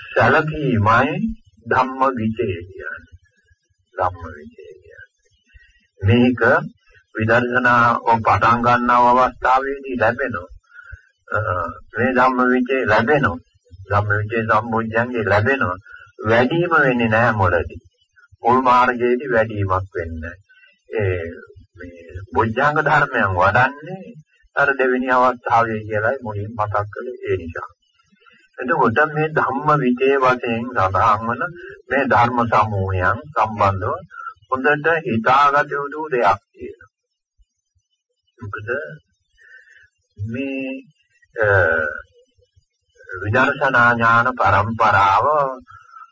සැලකීමයි ධම්ම විචේ කියන්නේ. ධම්ම විචේ කියන්නේ. මේක විදර්ශනා පටන් ගන්නව අවස්ථාවේදී ලැබෙනවා. මේ ධම්ම විචේ ලැබෙනවා. ධම්ම විචේ සම්බුද්ධයන්ගේ ලැබෙනවා. වැඩිම වෙන්නේ නැහැ මොළදී. මුල් මාර්ගයේදී වැඩිමක් වෙන්නේ ඒ මේ බොජ්ජංග ධර්මයන් වඩන්නේ අර දෙවෙනි අවස්ථාවේ කියලායි මුලින් මතක් කළේ ඒ නිසා. එතකොට මේ ධම්ම විජේ වශයෙන් සඳහන් වන මේ ධර්ම සමූහයන් සම්බන්ධව හොඳට හිතාගත යුතු දෙයක් තියෙනවා. මොකද මේ විදර්ශනා ඥාන පරම්පරාව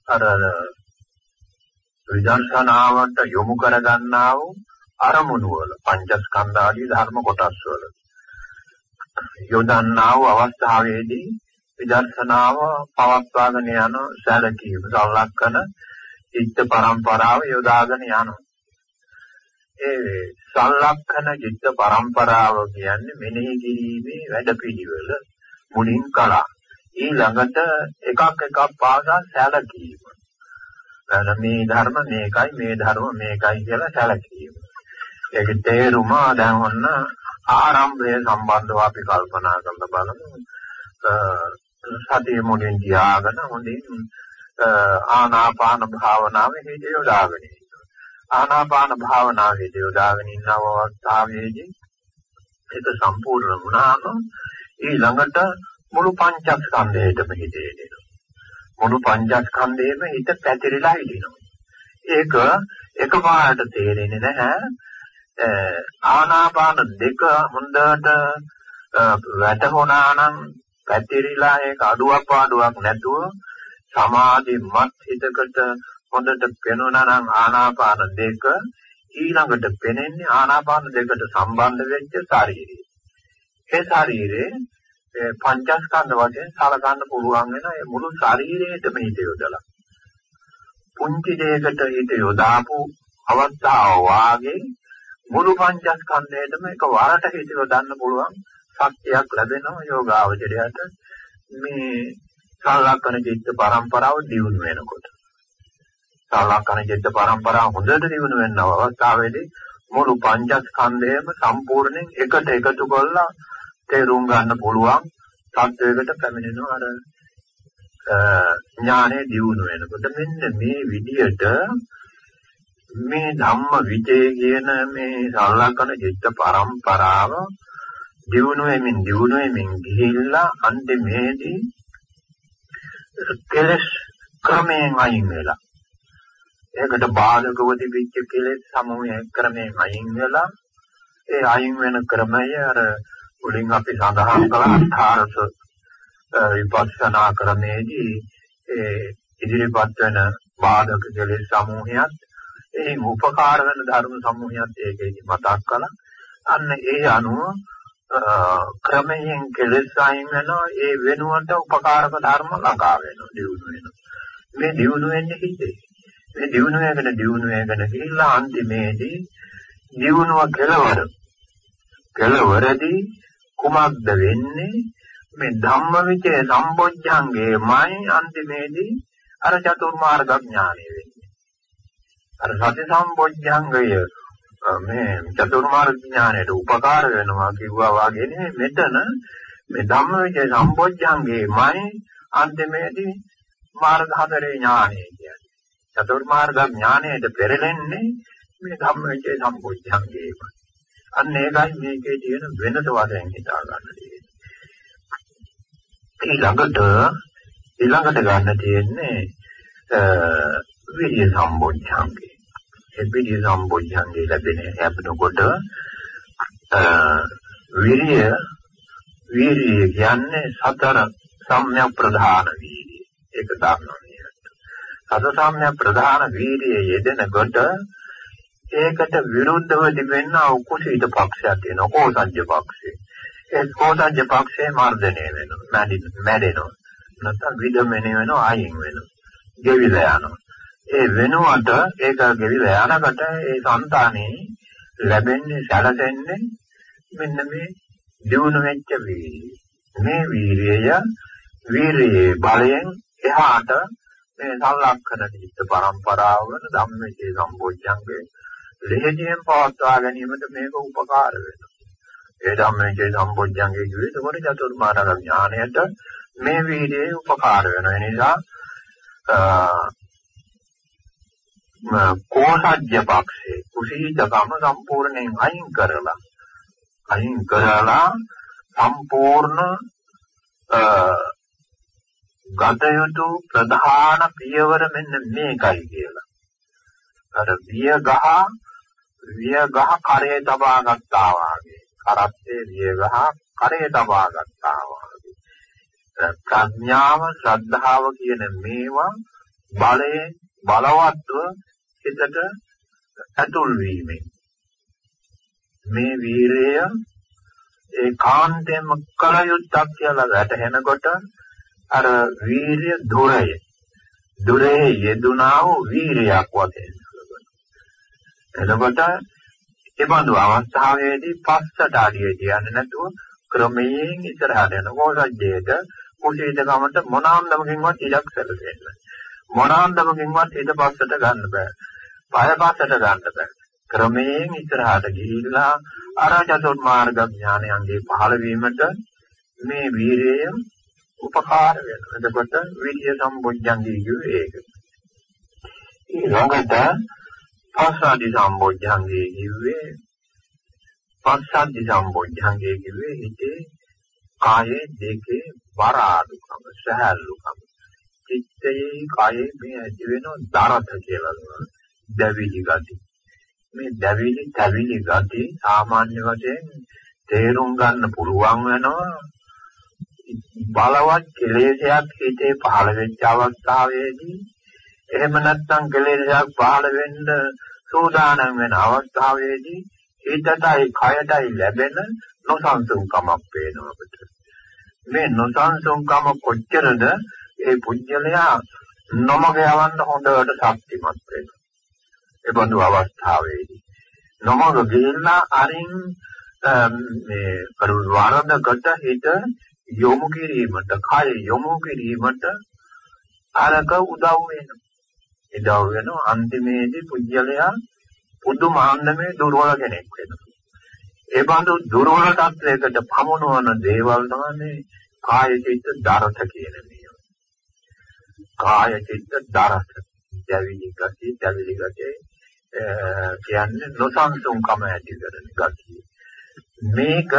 අර විදර්ශනාවට යොමු කරගන්නා වූ අරමුණු වල පංචස්කන්ධ ආදී ධර්ම කොටස් වල යොදන්නා වූ අවස්ථාවේදී විදර්ශනාව පවත්වාගෙන යන සැලකීම සලක්කන චිත්ත පරම්පරාව යොදාගෙන යනවා. ඒ සලක්කන චිත්ත පරම්පරාව කියන්නේ මෙනෙහි කිරීමේ වැඩපිළිවෙල මුලින් කළා. ඊළඟට එකක් එකක් පාසා සැලකීම. මේ ධර්ම මේකයි මේ ධර්ම මේකයි කියලා සැලකීම. ඒක තේරුම දැන් ඔන්න ආරම්භය සම්බන්ධව අපි කල්පනා කරලා බලමු. සතිය මුලින් තියාගෙන හොඳින් ආනාපාන භාවනාවේ හිත යොදාගෙන ඉන්නවා. ආනාපාන භාවනාවේ හිත යොදාගෙන ඉන්න අවස්ථාවේදී ඒක සම්පූර්ණ වුණාම ඊළඟට මුළු පංචස්කන්ධයටම හිත එනවා. මුළු පංචස්කන්ධයේම හිත පැතිරිලා ඉදිනවා. ඒක එකපාරට තේරෙන්නේ නැහැ. ආනාපාන දෙක හොඳට වැටහුණා නම් පැතිරිලා ඒක අඩුවක් පාඩුවක් නැතුව සමාධිමත් හිතකට හොඳට පෙනුණා නම් ආනාපාන දෙක ඊළඟට පෙනෙන්නේ ආනාපාන දෙකට සම්බන්ධ වෙච්ච ශරීරය. ඒ ශරීරේ පංචස්කන්ධ වශයෙන් සලකන්න පුළුවන් වෙන ඒ මුළු ශරීරයේම හිත යොදලා. පුංචි දෙයකට හිත යොදාපු අවස්ථාව වාගේ මුළු පංචස්කන්ධයටම එක වරට හිත යොදන්න පුළුවන් ශක්තියක් ලැබෙනවා යෝගාවචරයට මේ සලකන චිත්ත පරම්පරාව දියුණු වෙනකොට. සලකන චිත්ත පරම්පරාව හොඳට දියුණු වෙන අවස්ථාවේදී මුළු පංචස්කන්ධයම සම්පූර්ණයෙන් එකට එකතු කරලා තේරුම් ගන්න පුළුවන්. තත්වයකට පැමිණෙනවා අර ඥානෙ දියුණු වෙනකොට මෙන්න මේ විදියට මේ ධම්ම විචේ කියන මේ සලකන චිත්ත පරම්පරාව දියුණු වෙමින් දියුණු වෙමින් ගිහිල්ලා අන්තිමේදී කෙලස් ක්‍රමයෙන් අයින් වෙලා ඒකට බාධකව තිබිච්ච කෙලෙස් සමූහය ක්‍රමයෙන් අයින් වෙලා ඒ අයින් වෙන ක්‍රමය අර මුලින් අපි සඳහන් කළා අට්ඨාරස විපස්සනා ක්‍රමයේදී ඒ ඉදිරිපත් වෙන බාධක කෙලෙස් සමූහයත් ඒ උපකාර වෙන ධර්ම සමූහයත් ඒකෙදි මතක් කළා. අන්න ඒ අනුව ක්‍රමයෙන් කෙලෙස් අයින් වෙනවා ඒ වෙනුවට උපකාරක ධර්ම ළඟා වෙනවා දියුණු වෙනවා. මේ දියුණු වෙන්නේ හිතේ. මේ දියුණු වෙන දියුණු වෙන ගිහිල්ලා අන්තිමේදී දියුණුව කෙලවර. කෙලවරදී කුමක්ද වෙන්නේ? මේ ධම්මවිචේ සම්බොජ්ජංගේමයි අන්තිමේදී අර චතුර්මාර්ග ඥානෙ වෙන්නේ. අර සති සම්බොජ්ජංගය මේ චතුර්මාර්ග ඥානයට උපකාර වෙනවා කිව්වා වගේ නෙමෙයි. මෙතන මේ ධම්මවිචේ සම්බොජ්ජංගේමයි අන්තිමේදී මාර්ග හතරේ ඥානය කියන්නේ. චතුර්මාර්ග ඥානයට පෙරලෙන්නේ මේ ධම්මවිචේ සම්බොජ්ජංගේමයි. අන්න ඒකයි මේකේ තියෙන වෙනස වශයෙන් හිතා ගන්න තියෙන්නේ. ඊළඟට ඊළඟට ගන්න තියෙන්නේ විරිය සම්බොධ්‍යංගේ. ඒ විරිය සම්බොධ්‍යංගේ ලැබෙන ලැබෙනකොට විරිය විරිය කියන්නේ සතර සම්‍යක් ප්‍රධාන වීර්යය. ඒක දන්නවා නේද? සතර සම්‍යක් ප්‍රධාන වීර්යය යෙදෙනකොට ඒකට විරුද්ධව තිබෙන උකුසීත පක්ෂයක් තියෙනවා කෝසජ්‍ය පක්ෂය. ඒ කෝසජ්‍ය පක්ෂේ මර්ධනය වෙනවා. මැඩෙනවා. නැත්නම් විදමෙන වෙනවා අයින් වෙනවා. ගෙවිලා යනවා. ඒ වෙනුවට ඒක ගෙවිලා යනකොට ඒ సంతානේ ලැබෙන්නේ සැලසෙන්නේ මෙන්න මේ දිනු වෙච්ච වීර්යය. මේ වීර්යය වීර්යයේ බලයෙන් එහාට මේ සංලක්ෂණ චිත්ත පරම්පරාව වන ධම්මයේ සම්බොජ්ජංගේ ලෙහෙදියෙන් පවත්වා ගැනීමට මේක උපකාර වෙනවා. ඒ ධම්මයේ සම්බොජ්ජංගේ කිව්වේ ඒකට චතුර්මාර්ග ඥාණයට මේ වීර්යයේ උපකාර වෙනවා. ඒ නිසා කෝසජ්‍ය පක්ෂේ කුසීතකම සම්පූර්ණයෙන් අයින් කරලා අයින් කරලා සම්පූර්ණ ගත යුතු ප්‍රධාන පියවර මෙන්න මේකයි කියලා. අර වියගහ වියගහ කරේ තබා ගත්තා වාගේ. කරත්තේ වියගහ කරේ තබා ගත්තා වාගේ. ප්‍රඥාව ශ්‍රද්ධාව කියන මේවා බලයෙන් බලවත්ව හිතට ඇතුල් වීමෙන් මේ වීරය ඒ කාන්තෙන්ම කල යුත්තක් කියලා වැටහෙනකොට අර වීරිය දුරය දුරේ යෙදුනා වූ වීරියක් වශයෙන් එතකොට ඒ බඳු අවස්ථාවේදී පස්සට අඩිය කියන්නේ නැතුව ක්‍රමයෙන් ඉස්සරහට යන කොසජ්ජේට කුසීතකමට මොනාන්දමකින්වත් ඉලක්ක සැලසෙන්නේ මොනාන්දමකින්වත් ඊට පස්සට ගන්න බෑ පය පස්සට ගන්න බෑ ක්‍රමයෙන් ඉස්සරහට ගිහිල්ලා අර චතුර්මාර්ග ඥානයන්ගේ පහළ වීමට මේ වීරිය උපකාර වෙනවා. එතකොට විරිය සම්බොජ්ජංගී කිව්වේ ඒක. ඊළඟට පස්සාදි සම්බොජ්ජංගී කිව්වේ පස්සාදි සම්බොජ්ජංගී කිව්වේ හිතේ කායේ දෙකේ වර අඩුකම සහැල්ලුකම. චිත්තයේ කායේ මේ ඇති වෙන දරත කියලා කියනවා. දැවිලි ගති. මේ දැවිලි තැවිලි ගති සාමාන්‍ය වශයෙන් තේරුම් ගන්න පුළුවන් වෙනවා බලවත් කෙලෙසයක් හිතේ පහළ වෙච්ච අවස්ථාවේදී එහෙම නැත්නම් කෙලෙසයක් පහළ වෙන්න සූදානම් වෙන අවස්ථාවේදී හිතටයි කයටයි ලැබෙන නොසන්සුන්කමක් පේනවා අපිට. මේ නොසන්සුන්කම කොච්චරද? ඒ පුජ්‍යලයා නොමග යවන්න හොඳට ශක්තිමත් වෙනවා. ඒ බඳු අවස්ථාවේදී. නොමග ගිහිල්ලා අරින් මේ වරදකට හිත යොමු කිරීමට කය යොමු කිරීමට අරක උදව් වෙනවා. උදව් වෙන අන්තිමේදී පුජ්‍යලයා පුදුම ආන්දමේ දුර්වල කෙනෙක් වෙනවා. ඒ බඳු දුර්වල තත්වයකට පමුණවන දේවල් තමයි කාය චිත්ත දරත කියන මේවා. කාය චිත්ත දරත. දැවිලි ගතිය, දැවිලි ගතිය කියන්නේ නොසන්සුන්කම ඇති කරන ගතිය. මේක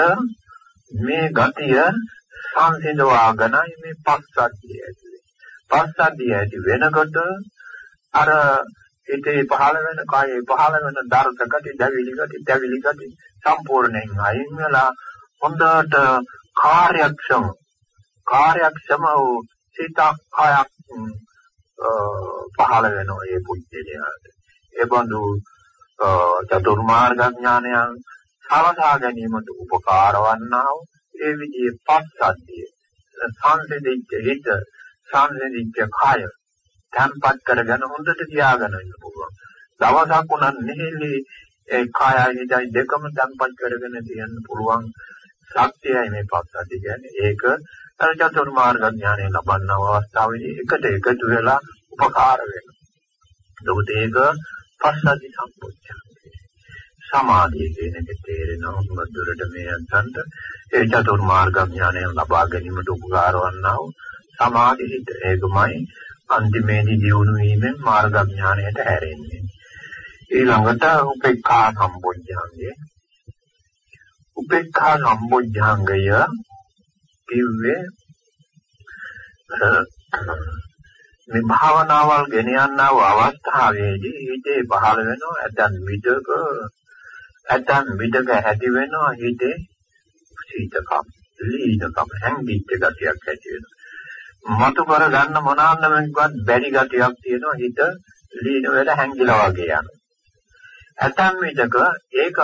මේ ගතිය සංසිඳවාගෙනයි මේ පස්සද්ධිය ඇති වෙන්නේ. පස්සද්ධිය ඇති වෙනකොට අර හිතේ පහළ වෙන කායේ පහළ වෙන දර්ශ ගති, දැවිලි ගති, දැවිලි ගති සම්පූර්ණයෙන් අයින් වෙලා හොඳට කාර්යක්ෂම කාර්යක්ෂම වූ සිතක් කයක් පහළ වෙනවා මේ පුජ්‍යලයාට. ඒ බඳු චතුර්මාර්ග ඥානයන් සලසා ගැනීමට උපකාර වන්නා වූ ඒ විදිහේ පස්සද්ධිය සංසිඳිච්ච හිත සංසිඳිච්ච කය තැම්පත් කරගෙන හොඳට තියාගෙන ඉන්න පුළුවන්. දවසක් උනත් නිහිලි ඒ කායයි හිතයි දෙකම තැම්පත් කරගෙන තියන්න පුළුවන් ශක්තියයි මේ පස්සද්ධිය කියන්නේ. ඒක චතුර්මාර්ග ඥානය ලබන අවස්ථාවේදී එකට එකතු වෙලා උපකාර වෙනවා. ඒක පස්සද්ධි සම්පූර්ණ සමාධිය කියන එක තේරෙනවා මුදුරට මේ අන්තන්ට ඒ චතුර්මාර්ග ඥානය ලබා ගැනීමට උපකාර වන්නා වූ සමාධි හිත ඒකමයි අන්තිමේදී දියුණු වීමෙන් මාර්ග ඥානයට හැරෙන්නේ. ඊළඟට උපේක්ඛා සම්පොඥාංගය උපේක්ඛා සම්බොජ්ජංගය කිව්වේ මේ භාවනාවල් ගෙන යනා වූ අවස්ථාවේදී හිතේ පහළ වෙනවා ඇතන් විදක ඇතන් විදක ඇති වෙනවා හිතේ සීතකම් ලීනකම් හැංගිච්ච ගතියක් ඇති වෙනවා. මතු කර ගන්න මොනවාන්දමෙන්වත් බැරි ගතියක් තියෙනවා හිත ලීන වෙලා හැංගිලා වගේ යනවා ඇතන් විදක ඒක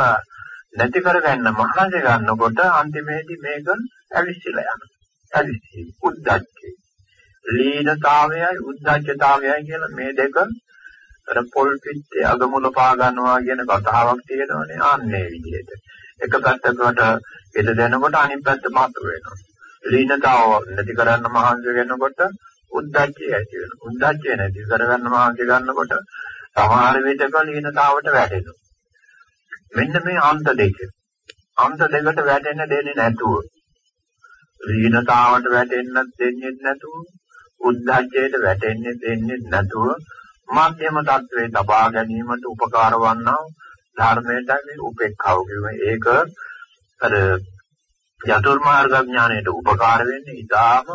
නැති කරගන්න මහන්සි ගන්නකොට අන්තිමේදී මේක ඇවිස්සලා යනවා ඇවිස්සි උද්දච්චේ ලීනතාවයයි උද්දච්චතාවයයි කියන මේ දෙක අර පොල් පිටේ අගමුල පා ගන්නවා කියන කතාවක් තියෙනවනේ අන්නේ විදිහට. එක පැත්තකට එද දෙනකොට අනිත් පැත්ත මාතු වෙනවා. ලීනතාව නැති කරන්න මහන්සි වෙනකොට උද්දච්චය ඇති වෙනවා. උද්දච්චය නැති කරගන්න මහන්සි ගන්නකොට සමහර විටක ලීනතාවට වැටෙනවා. මෙන්න මේ අන්ත දෙක. අන්ත දෙකට වැටෙන්න දෙන්නේ නැතුව ලීනතාවට වැටෙන්නත් දෙන්නේ නැතුව උද්ධච්චයට වැටෙන්නේ දෙන්නේ නැතුව මධ්‍යම තත්වයේ තබා ගැනීමට උපකාර වන්නා ධර්මයටයි මේ උපේක්ඛාව කියන්නේ. ඒක අර යතුර්මාර්ග ඥානයට උපකාර වෙන්නේ ඊටාම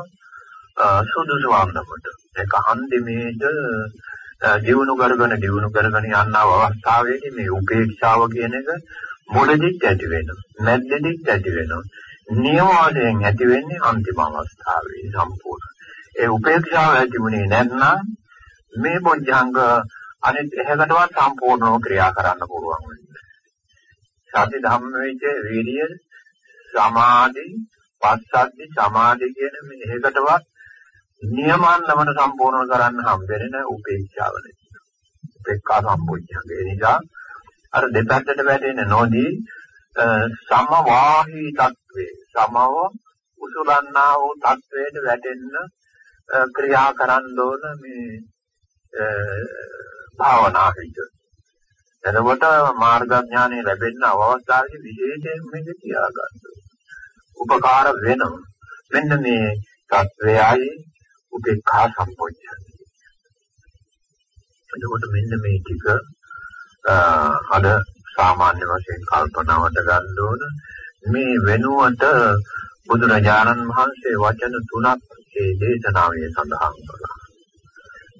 සුදුසු වන්නමට. ඒක හන්දිමේද දිනු කරගෙන දිනු කරගෙන යන අවස්ථාවේදී මේ උපේක්ෂාව කියන එක මුලදිත් ඇති වෙනවා. මැද්දදිත් ඇති වෙනවා. නියම වශයෙන් ඇති වෙන්නේ අන්තිම අවස්ථාවේ සම්පූර්ණ. ඒ උපේක්ෂාව ඇතිුනේ නැත්නම් මේ බොජ්ජංග අනිත් එහෙකටවත් සම්පූර්ණව ක්‍රියා කරන්න පුළුවන් වෙන්නේ. සති ධම්මවිච වීර්ය සමාධි පස්සද්ධි සමාධි කියන මේ එහෙකටවත් නියමන්නමන සම්පූර්ණ කරන්න හම්බෙන්නේ නැහැ උපේක්ෂාව නිසා. උපේක්ඛා සම්පූර්ණංග. ඒ නිසා අර දෙපැත්තට වැටෙන්නේ නොදී සමවාහී තත්වේ සමව උසුලන්නා වූ තත්වයට වැටෙන්න ක්‍රියා කරන්න ඕන මේ භාවනා හිත. එතකොට මාර්ග ඥානෙ ලැබෙන්න අවස්ථාවේදී විශේෂයෙන් මේක තියාගන්න. උපකාර වෙනවා. මෙන්න මේ තත්වයයි උපේක්ඛා සම්පෝඥය. එතකොට මෙන්න මේ ටික අද සාමාන්‍ය වශයෙන් කල්පනාවට ගන්න ඕන මේ වෙනුවට බුදුරජාණන් වහන්සේ වචන තුනක් ඒ දේශනාවේ සඳහන් කළා.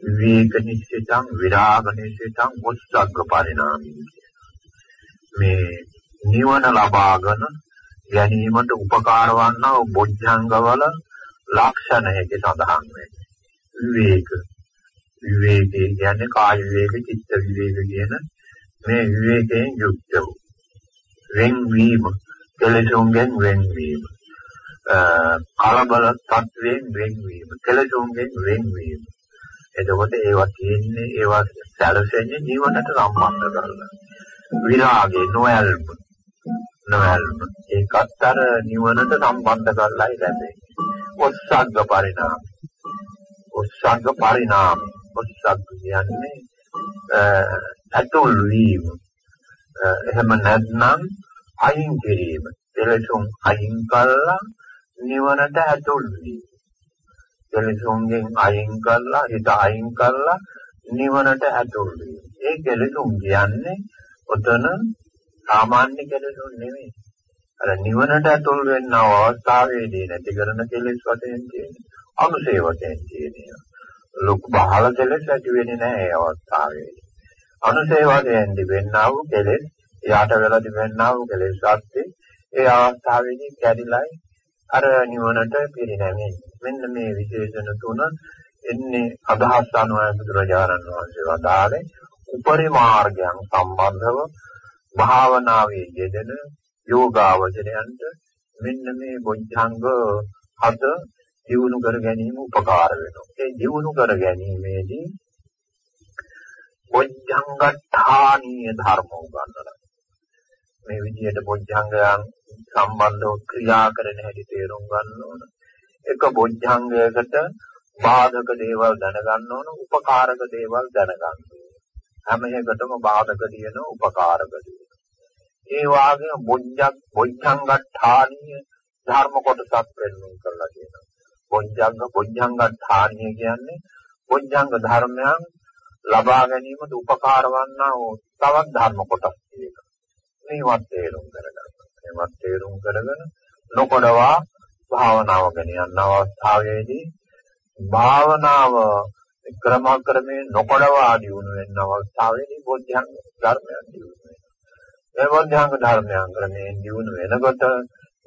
විවේක නිශ්චිතං විරාග නිශ්චිතං මුස්සග්ග පරිණාමී මේ නිවන ලබාගෙන ගැනීමට උපකාර වන්නා බොජ්ජංගවල ලක්ෂණයක සඳහන් වෙන්නේ. විවේක විවේකේ කියන්නේ කාය විවේක, චිත්ත විවේක කියන මේ විවේකයෙන් යුක්ත වූ වෙන්වීම, කෙලෙසුන්ගෙන් වෙන්වීම. කලබල තත්වයෙන් වෙන්වීම කෙලසුන්ගෙන් වෙන්වීම එතකොට ඒවා තියෙන්නේ ඒවා සැලසෙන්නේ ජීවනට සම්බන්ධ කරලා. විරාගේ නොයල්ම නොයල්ම ඒකත් අර නිවනට සම්බන්ධ කරලායි ලැබෙන්නේ. ඔස්සග්ග පරිණාම. ඔස්සග්ග පරිණාම. ඔස්සග්ග කියන්නේ අතුල් වීම. එහෙම නැත්නම් අයින් කිරීම. කෙලසුන් අයින් කළා නිවනට ඇතුල් වී. කෙලෙසුන්ගෙන් අයින් කරලා හිත අයින් කරලා නිවනට ඇතුල් වී. ඒ කෙලෙසුන් කියන්නේ ඔතන සාමාන්‍ය කෙලෙසුන් නෙමෙයි. අර නිවනට ඇතුල් වෙන අවස්ථාවේදී නැති කරන කෙලෙස් වශයෙන් තියෙන්නේ. අනුසේ වශයෙන් තියෙන්නේ. ලොකු බහල කෙලෙස් ඇති වෙන්නේ නැහැ ඒ අවස්ථාවේදී. අනුසේ වශයෙන් දිවෙන්නා වූ කෙලෙස් යාට වෙලා දිවෙන්නා වූ කෙලෙස් සත්‍ය ඒ අවස්ථාවේදී කැඩිලායි අර නිවනට පිරිනැමෙන්නේ. මෙන්න මේ විශේෂණ තුන එන්නේ අදහස් අනුව බුදුරජාණන් වහන්සේ වදාළේ උපරිමාර්ගයන් සම්බන්ධව භාවනාවේ යෙදෙන යෝගාවචරයන්ට මෙන්න මේ බොද්ධංග හත දියුණු කර ගැනීම උපකාර වෙනවා. ඒ දියුණු කර ගැනීමේදී බොද්ධංගඨානීය ධර්ම උගන්වනවා. මේ විදිහට බොද්ධංගයන් සම්බන්ධව ක්‍රියා කරන හැටි තේරුම් ගන්න ඕන. එක බොද්ධංගයකට බාධක දේවල් දැනගන්න ඕන, උපකාරක දේවල් දැනගන්න ඕන. හැම එකටම බාධක දින උපකාරක දින. ඒ වාගේ බොද්ධක් බොද්ධංගඨානීය ධර්ම කොටසක් වෙනුම් කරලා තියෙනවා. බොද්ධංග බොද්ධංගඨානීය කියන්නේ බොද්ධංග ධර්මයන් ලබා ගැනීමට උපකාර වන්නා වූ තවත් ධර්ම කොටස් තියෙනවා. මේවත් තේරුම් ගන්න. මේවත් තේරුම් කරගෙන නොකොඩවා භාවනාව ගැන යන අවස්ථාවේදී භාවනාව ක්‍රමක්‍රමයෙන් නොකොඩවා දියුණු වෙන අවස්ථාවේදී බොද්ධංග ධර්මයන් දියුණු වෙනවා. මේ බොද්ධංග ධර්මයන් ක්‍රමයෙන් දියුණු වෙනකොට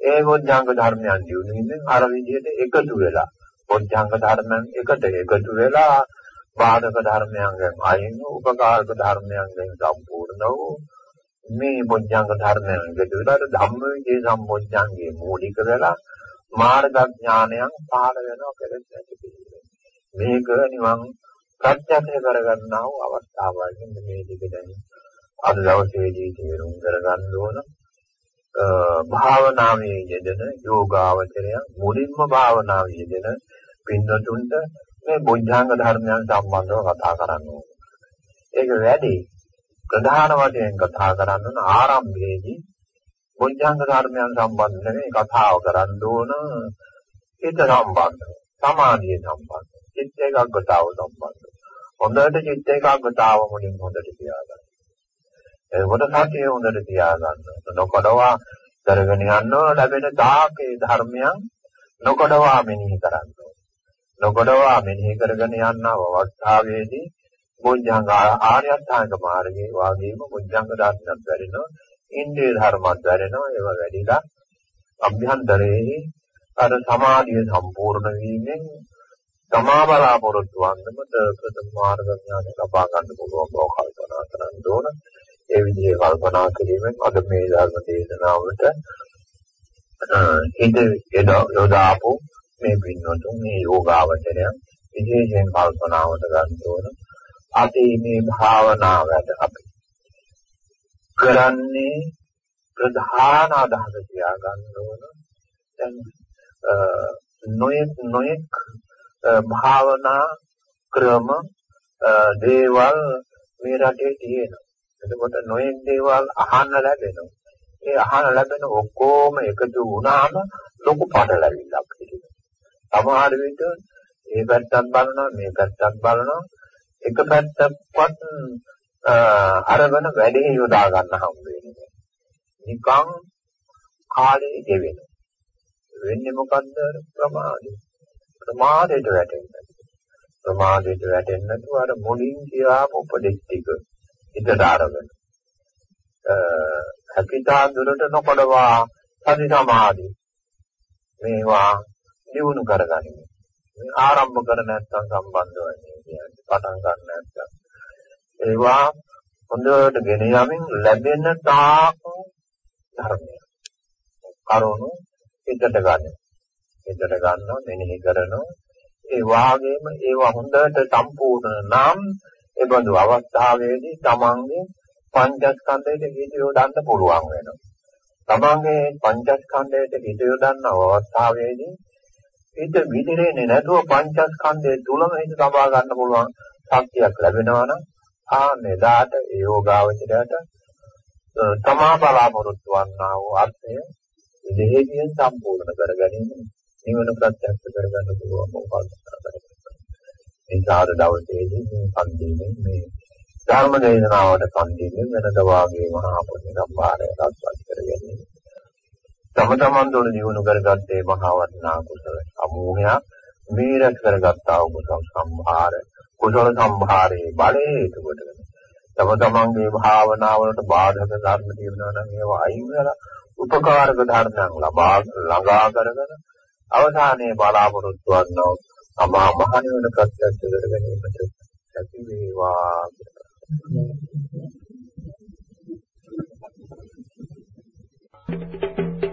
ඒ බොද්ධංග ධර්මයන් දියුණු වෙන අර විදිහට එකතු වෙලා බොද්ධංග ධර්මයන් එකට එකතු වෙලා බාධක ධර්මයන්ගෙන් අයින් උපකාරක ධර්මයන්ගෙන් සම්පූර්ණ වූ මේ බොද්ධංග ධර්මයන් එකතු වෙලා ධම්මවිදේ සම්බොද්ධංගේ මූලික වෙලා මාර්ග ඥානයන් පහළ වෙනවා කෙලෙස් නැති පිළිවෙල. මේක නිවන් ප්‍රත්‍යක්ෂ කරගන්නා වූ අවස්ථාවකින් මේ ටික දැන් අද දවසේදී තේරුම් කරගන්න ඕන භාවනාවේ යෙදෙන යෝගාවචරය මුලින්ම භාවනාවේ යෙදෙන පින්වතුන්ට මේ බොද්ධාංග ධර්මයන් සම්බන්ධව කතා කරන්න ඕන. ඒක වැඩි ප්‍රධාන වශයෙන් කතා කරන්න ඕන ආරම්භයේදී බොද්ධාංග ධර්මයන් සම්බන්ධ නෙවෙයි කතාව කරන්න ඕන හිත සම්බන්ධව, සමාධිය සම්බන්ධව, චිත්ත ඒකාග්‍රතාව සම්බන්ධව. හොඳට චිත්ත ඒකාග්‍රතාව මුලින් හොඳට තියාගන්න. ඒකට සතිය හොඳට තියාගන්න. නොකඩවා කරගෙන යන්න ලැබෙන තාකේ ධර්මයන් නොකඩවා මෙනෙහි කරන්න. නොකඩවා මෙනෙහි කරගෙන යන අවස්ථාවේදී බොජ්ජංග ආර්ය අෂ්ටාංග මාර්ගයේ වාගේම බොජ්ජංග ධර්මයක් වැඩෙනවා. ඉන්ද්‍රිය ධර්මයක් වැඩෙනවා. ඒව වැඩිලා අභ්‍යන්තරයේ අර සමාධිය සම්පූර්ණ වීමෙන් තමා බලාපොරොත්තු වන්නම ප්‍රථම මාර්ග ඥානය ලබා ගන්න පුළුවන් බව කල්පනා කරන්න ඕන. ඒ විදිහේ කල්පනා කිරීමෙන් අද මේ ධර්ම දේශනාවට හිත යොදාපු මේ පින්වතුන් මේ යෝගාවචරය විශේෂයෙන් කල්පනාවට ගන්න ඕන. අපි මේ භාවනාවට අපි කරන්නේ ප්‍රධාන අදහස තියාගන්න ඕන. දැන් නොයෙක් නොයෙක් භාවනා ක්‍රම දේවල් මේ රටේ තියෙනවා. එතකොට නොයෙක් දේවල් අහන්න ලැබෙනවා. ඒ අහන්න ලැබෙන ඔක්කොම එකතු වුණාම ලොකු පටලැවිල්ලක් පිටින්. සමහර විට මේ පැත්තක් බලනවා මේ පැත්තක් බලනවා එක පැත්තක්වත් අරගෙන වැඩේ යොදා ගන්න හම් වෙන්නේ. නිකන් කාලේ ගෙවෙනවා. වෙන්නේ මොකද්ද ප්‍රමාදය. ප්‍රමාදයට වැටෙන්නේ. ප්‍රමාදයට වැටෙන්නේ නැතුව අර මුලින් කියාපු උපදෙස් ටික හිතට අරගෙන. අ දුරට නොකඩවා සති සමාධි මේවා දිනු කරගනිමු. ආරම්භ කර නැත්නම් සම්බන්ධ වෙන්නේ කියන්නේ පටන් ගන්න නැත්නම් ඒවා හොඳට ගෙන යමින් ලැබෙන තාක් ධර්මය. කරුණු හිතට ගන්න. හිතට ගන්නවා මෙනෙහි කරනවා ඒ වාගේම ඒවා හොඳට සම්පූර්ණ නම් ඒ බඳු අවස්ථාවේදී තමන්ගේ පංචස්කන්ධයට හිත යොදන්න පුළුවන් වෙනවා. තමන්ගේ පංචස්කන්ධයට හිත යොදන්න අවස්ථාවේදී හිත විදිරෙන්නේ නැතුව පංචස්කන්ධය තුලම හිත සබා ගන්න පුළුවන් ශක්තියක් ලැබෙනවා නම් ආ මෙදාට ඒ යෝගාවචරයට තමා බලාපොරොත්තු වන්නා වූ අර්ථය දෙහිමියෙන් සම්පූර්ණ කර ගැනීම නිවන ප්‍රත්‍යක්ෂ කරගන්න පුළුවන් මොකක්ද ඒ සාද දවසේදී මේ පන්දිනේ මේ ධර්ම දේශනාවට පන්දිනේ වෙනද වාගේ මහා පුණ්‍ය සම්භාරය රැස්වත් කර ගැනීම තම තමන් තුළ දිනු කරගත්තේ මහා වටිනා කුසල සමූහයක් මේ රැස් කරගත්තා වූ කුසල සම්භාර කුසල සම්භාරයේ බලය හේතු කොටගෙන තම තමන්ගේ භාවනාවලට බාධක ධර්ම තියෙනවා නම් ඒවා අයින් කරලා උපකාරක ධර්මයන් ලබා ළඟා කරගෙන අවසානයේ බලාපොරොත්තු වන්නෝ අමා මහ නිවන ප්‍රත්‍යක්ෂ කර ගැනීමට ඇති වේවා Thank you.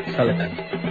සැලකන්න.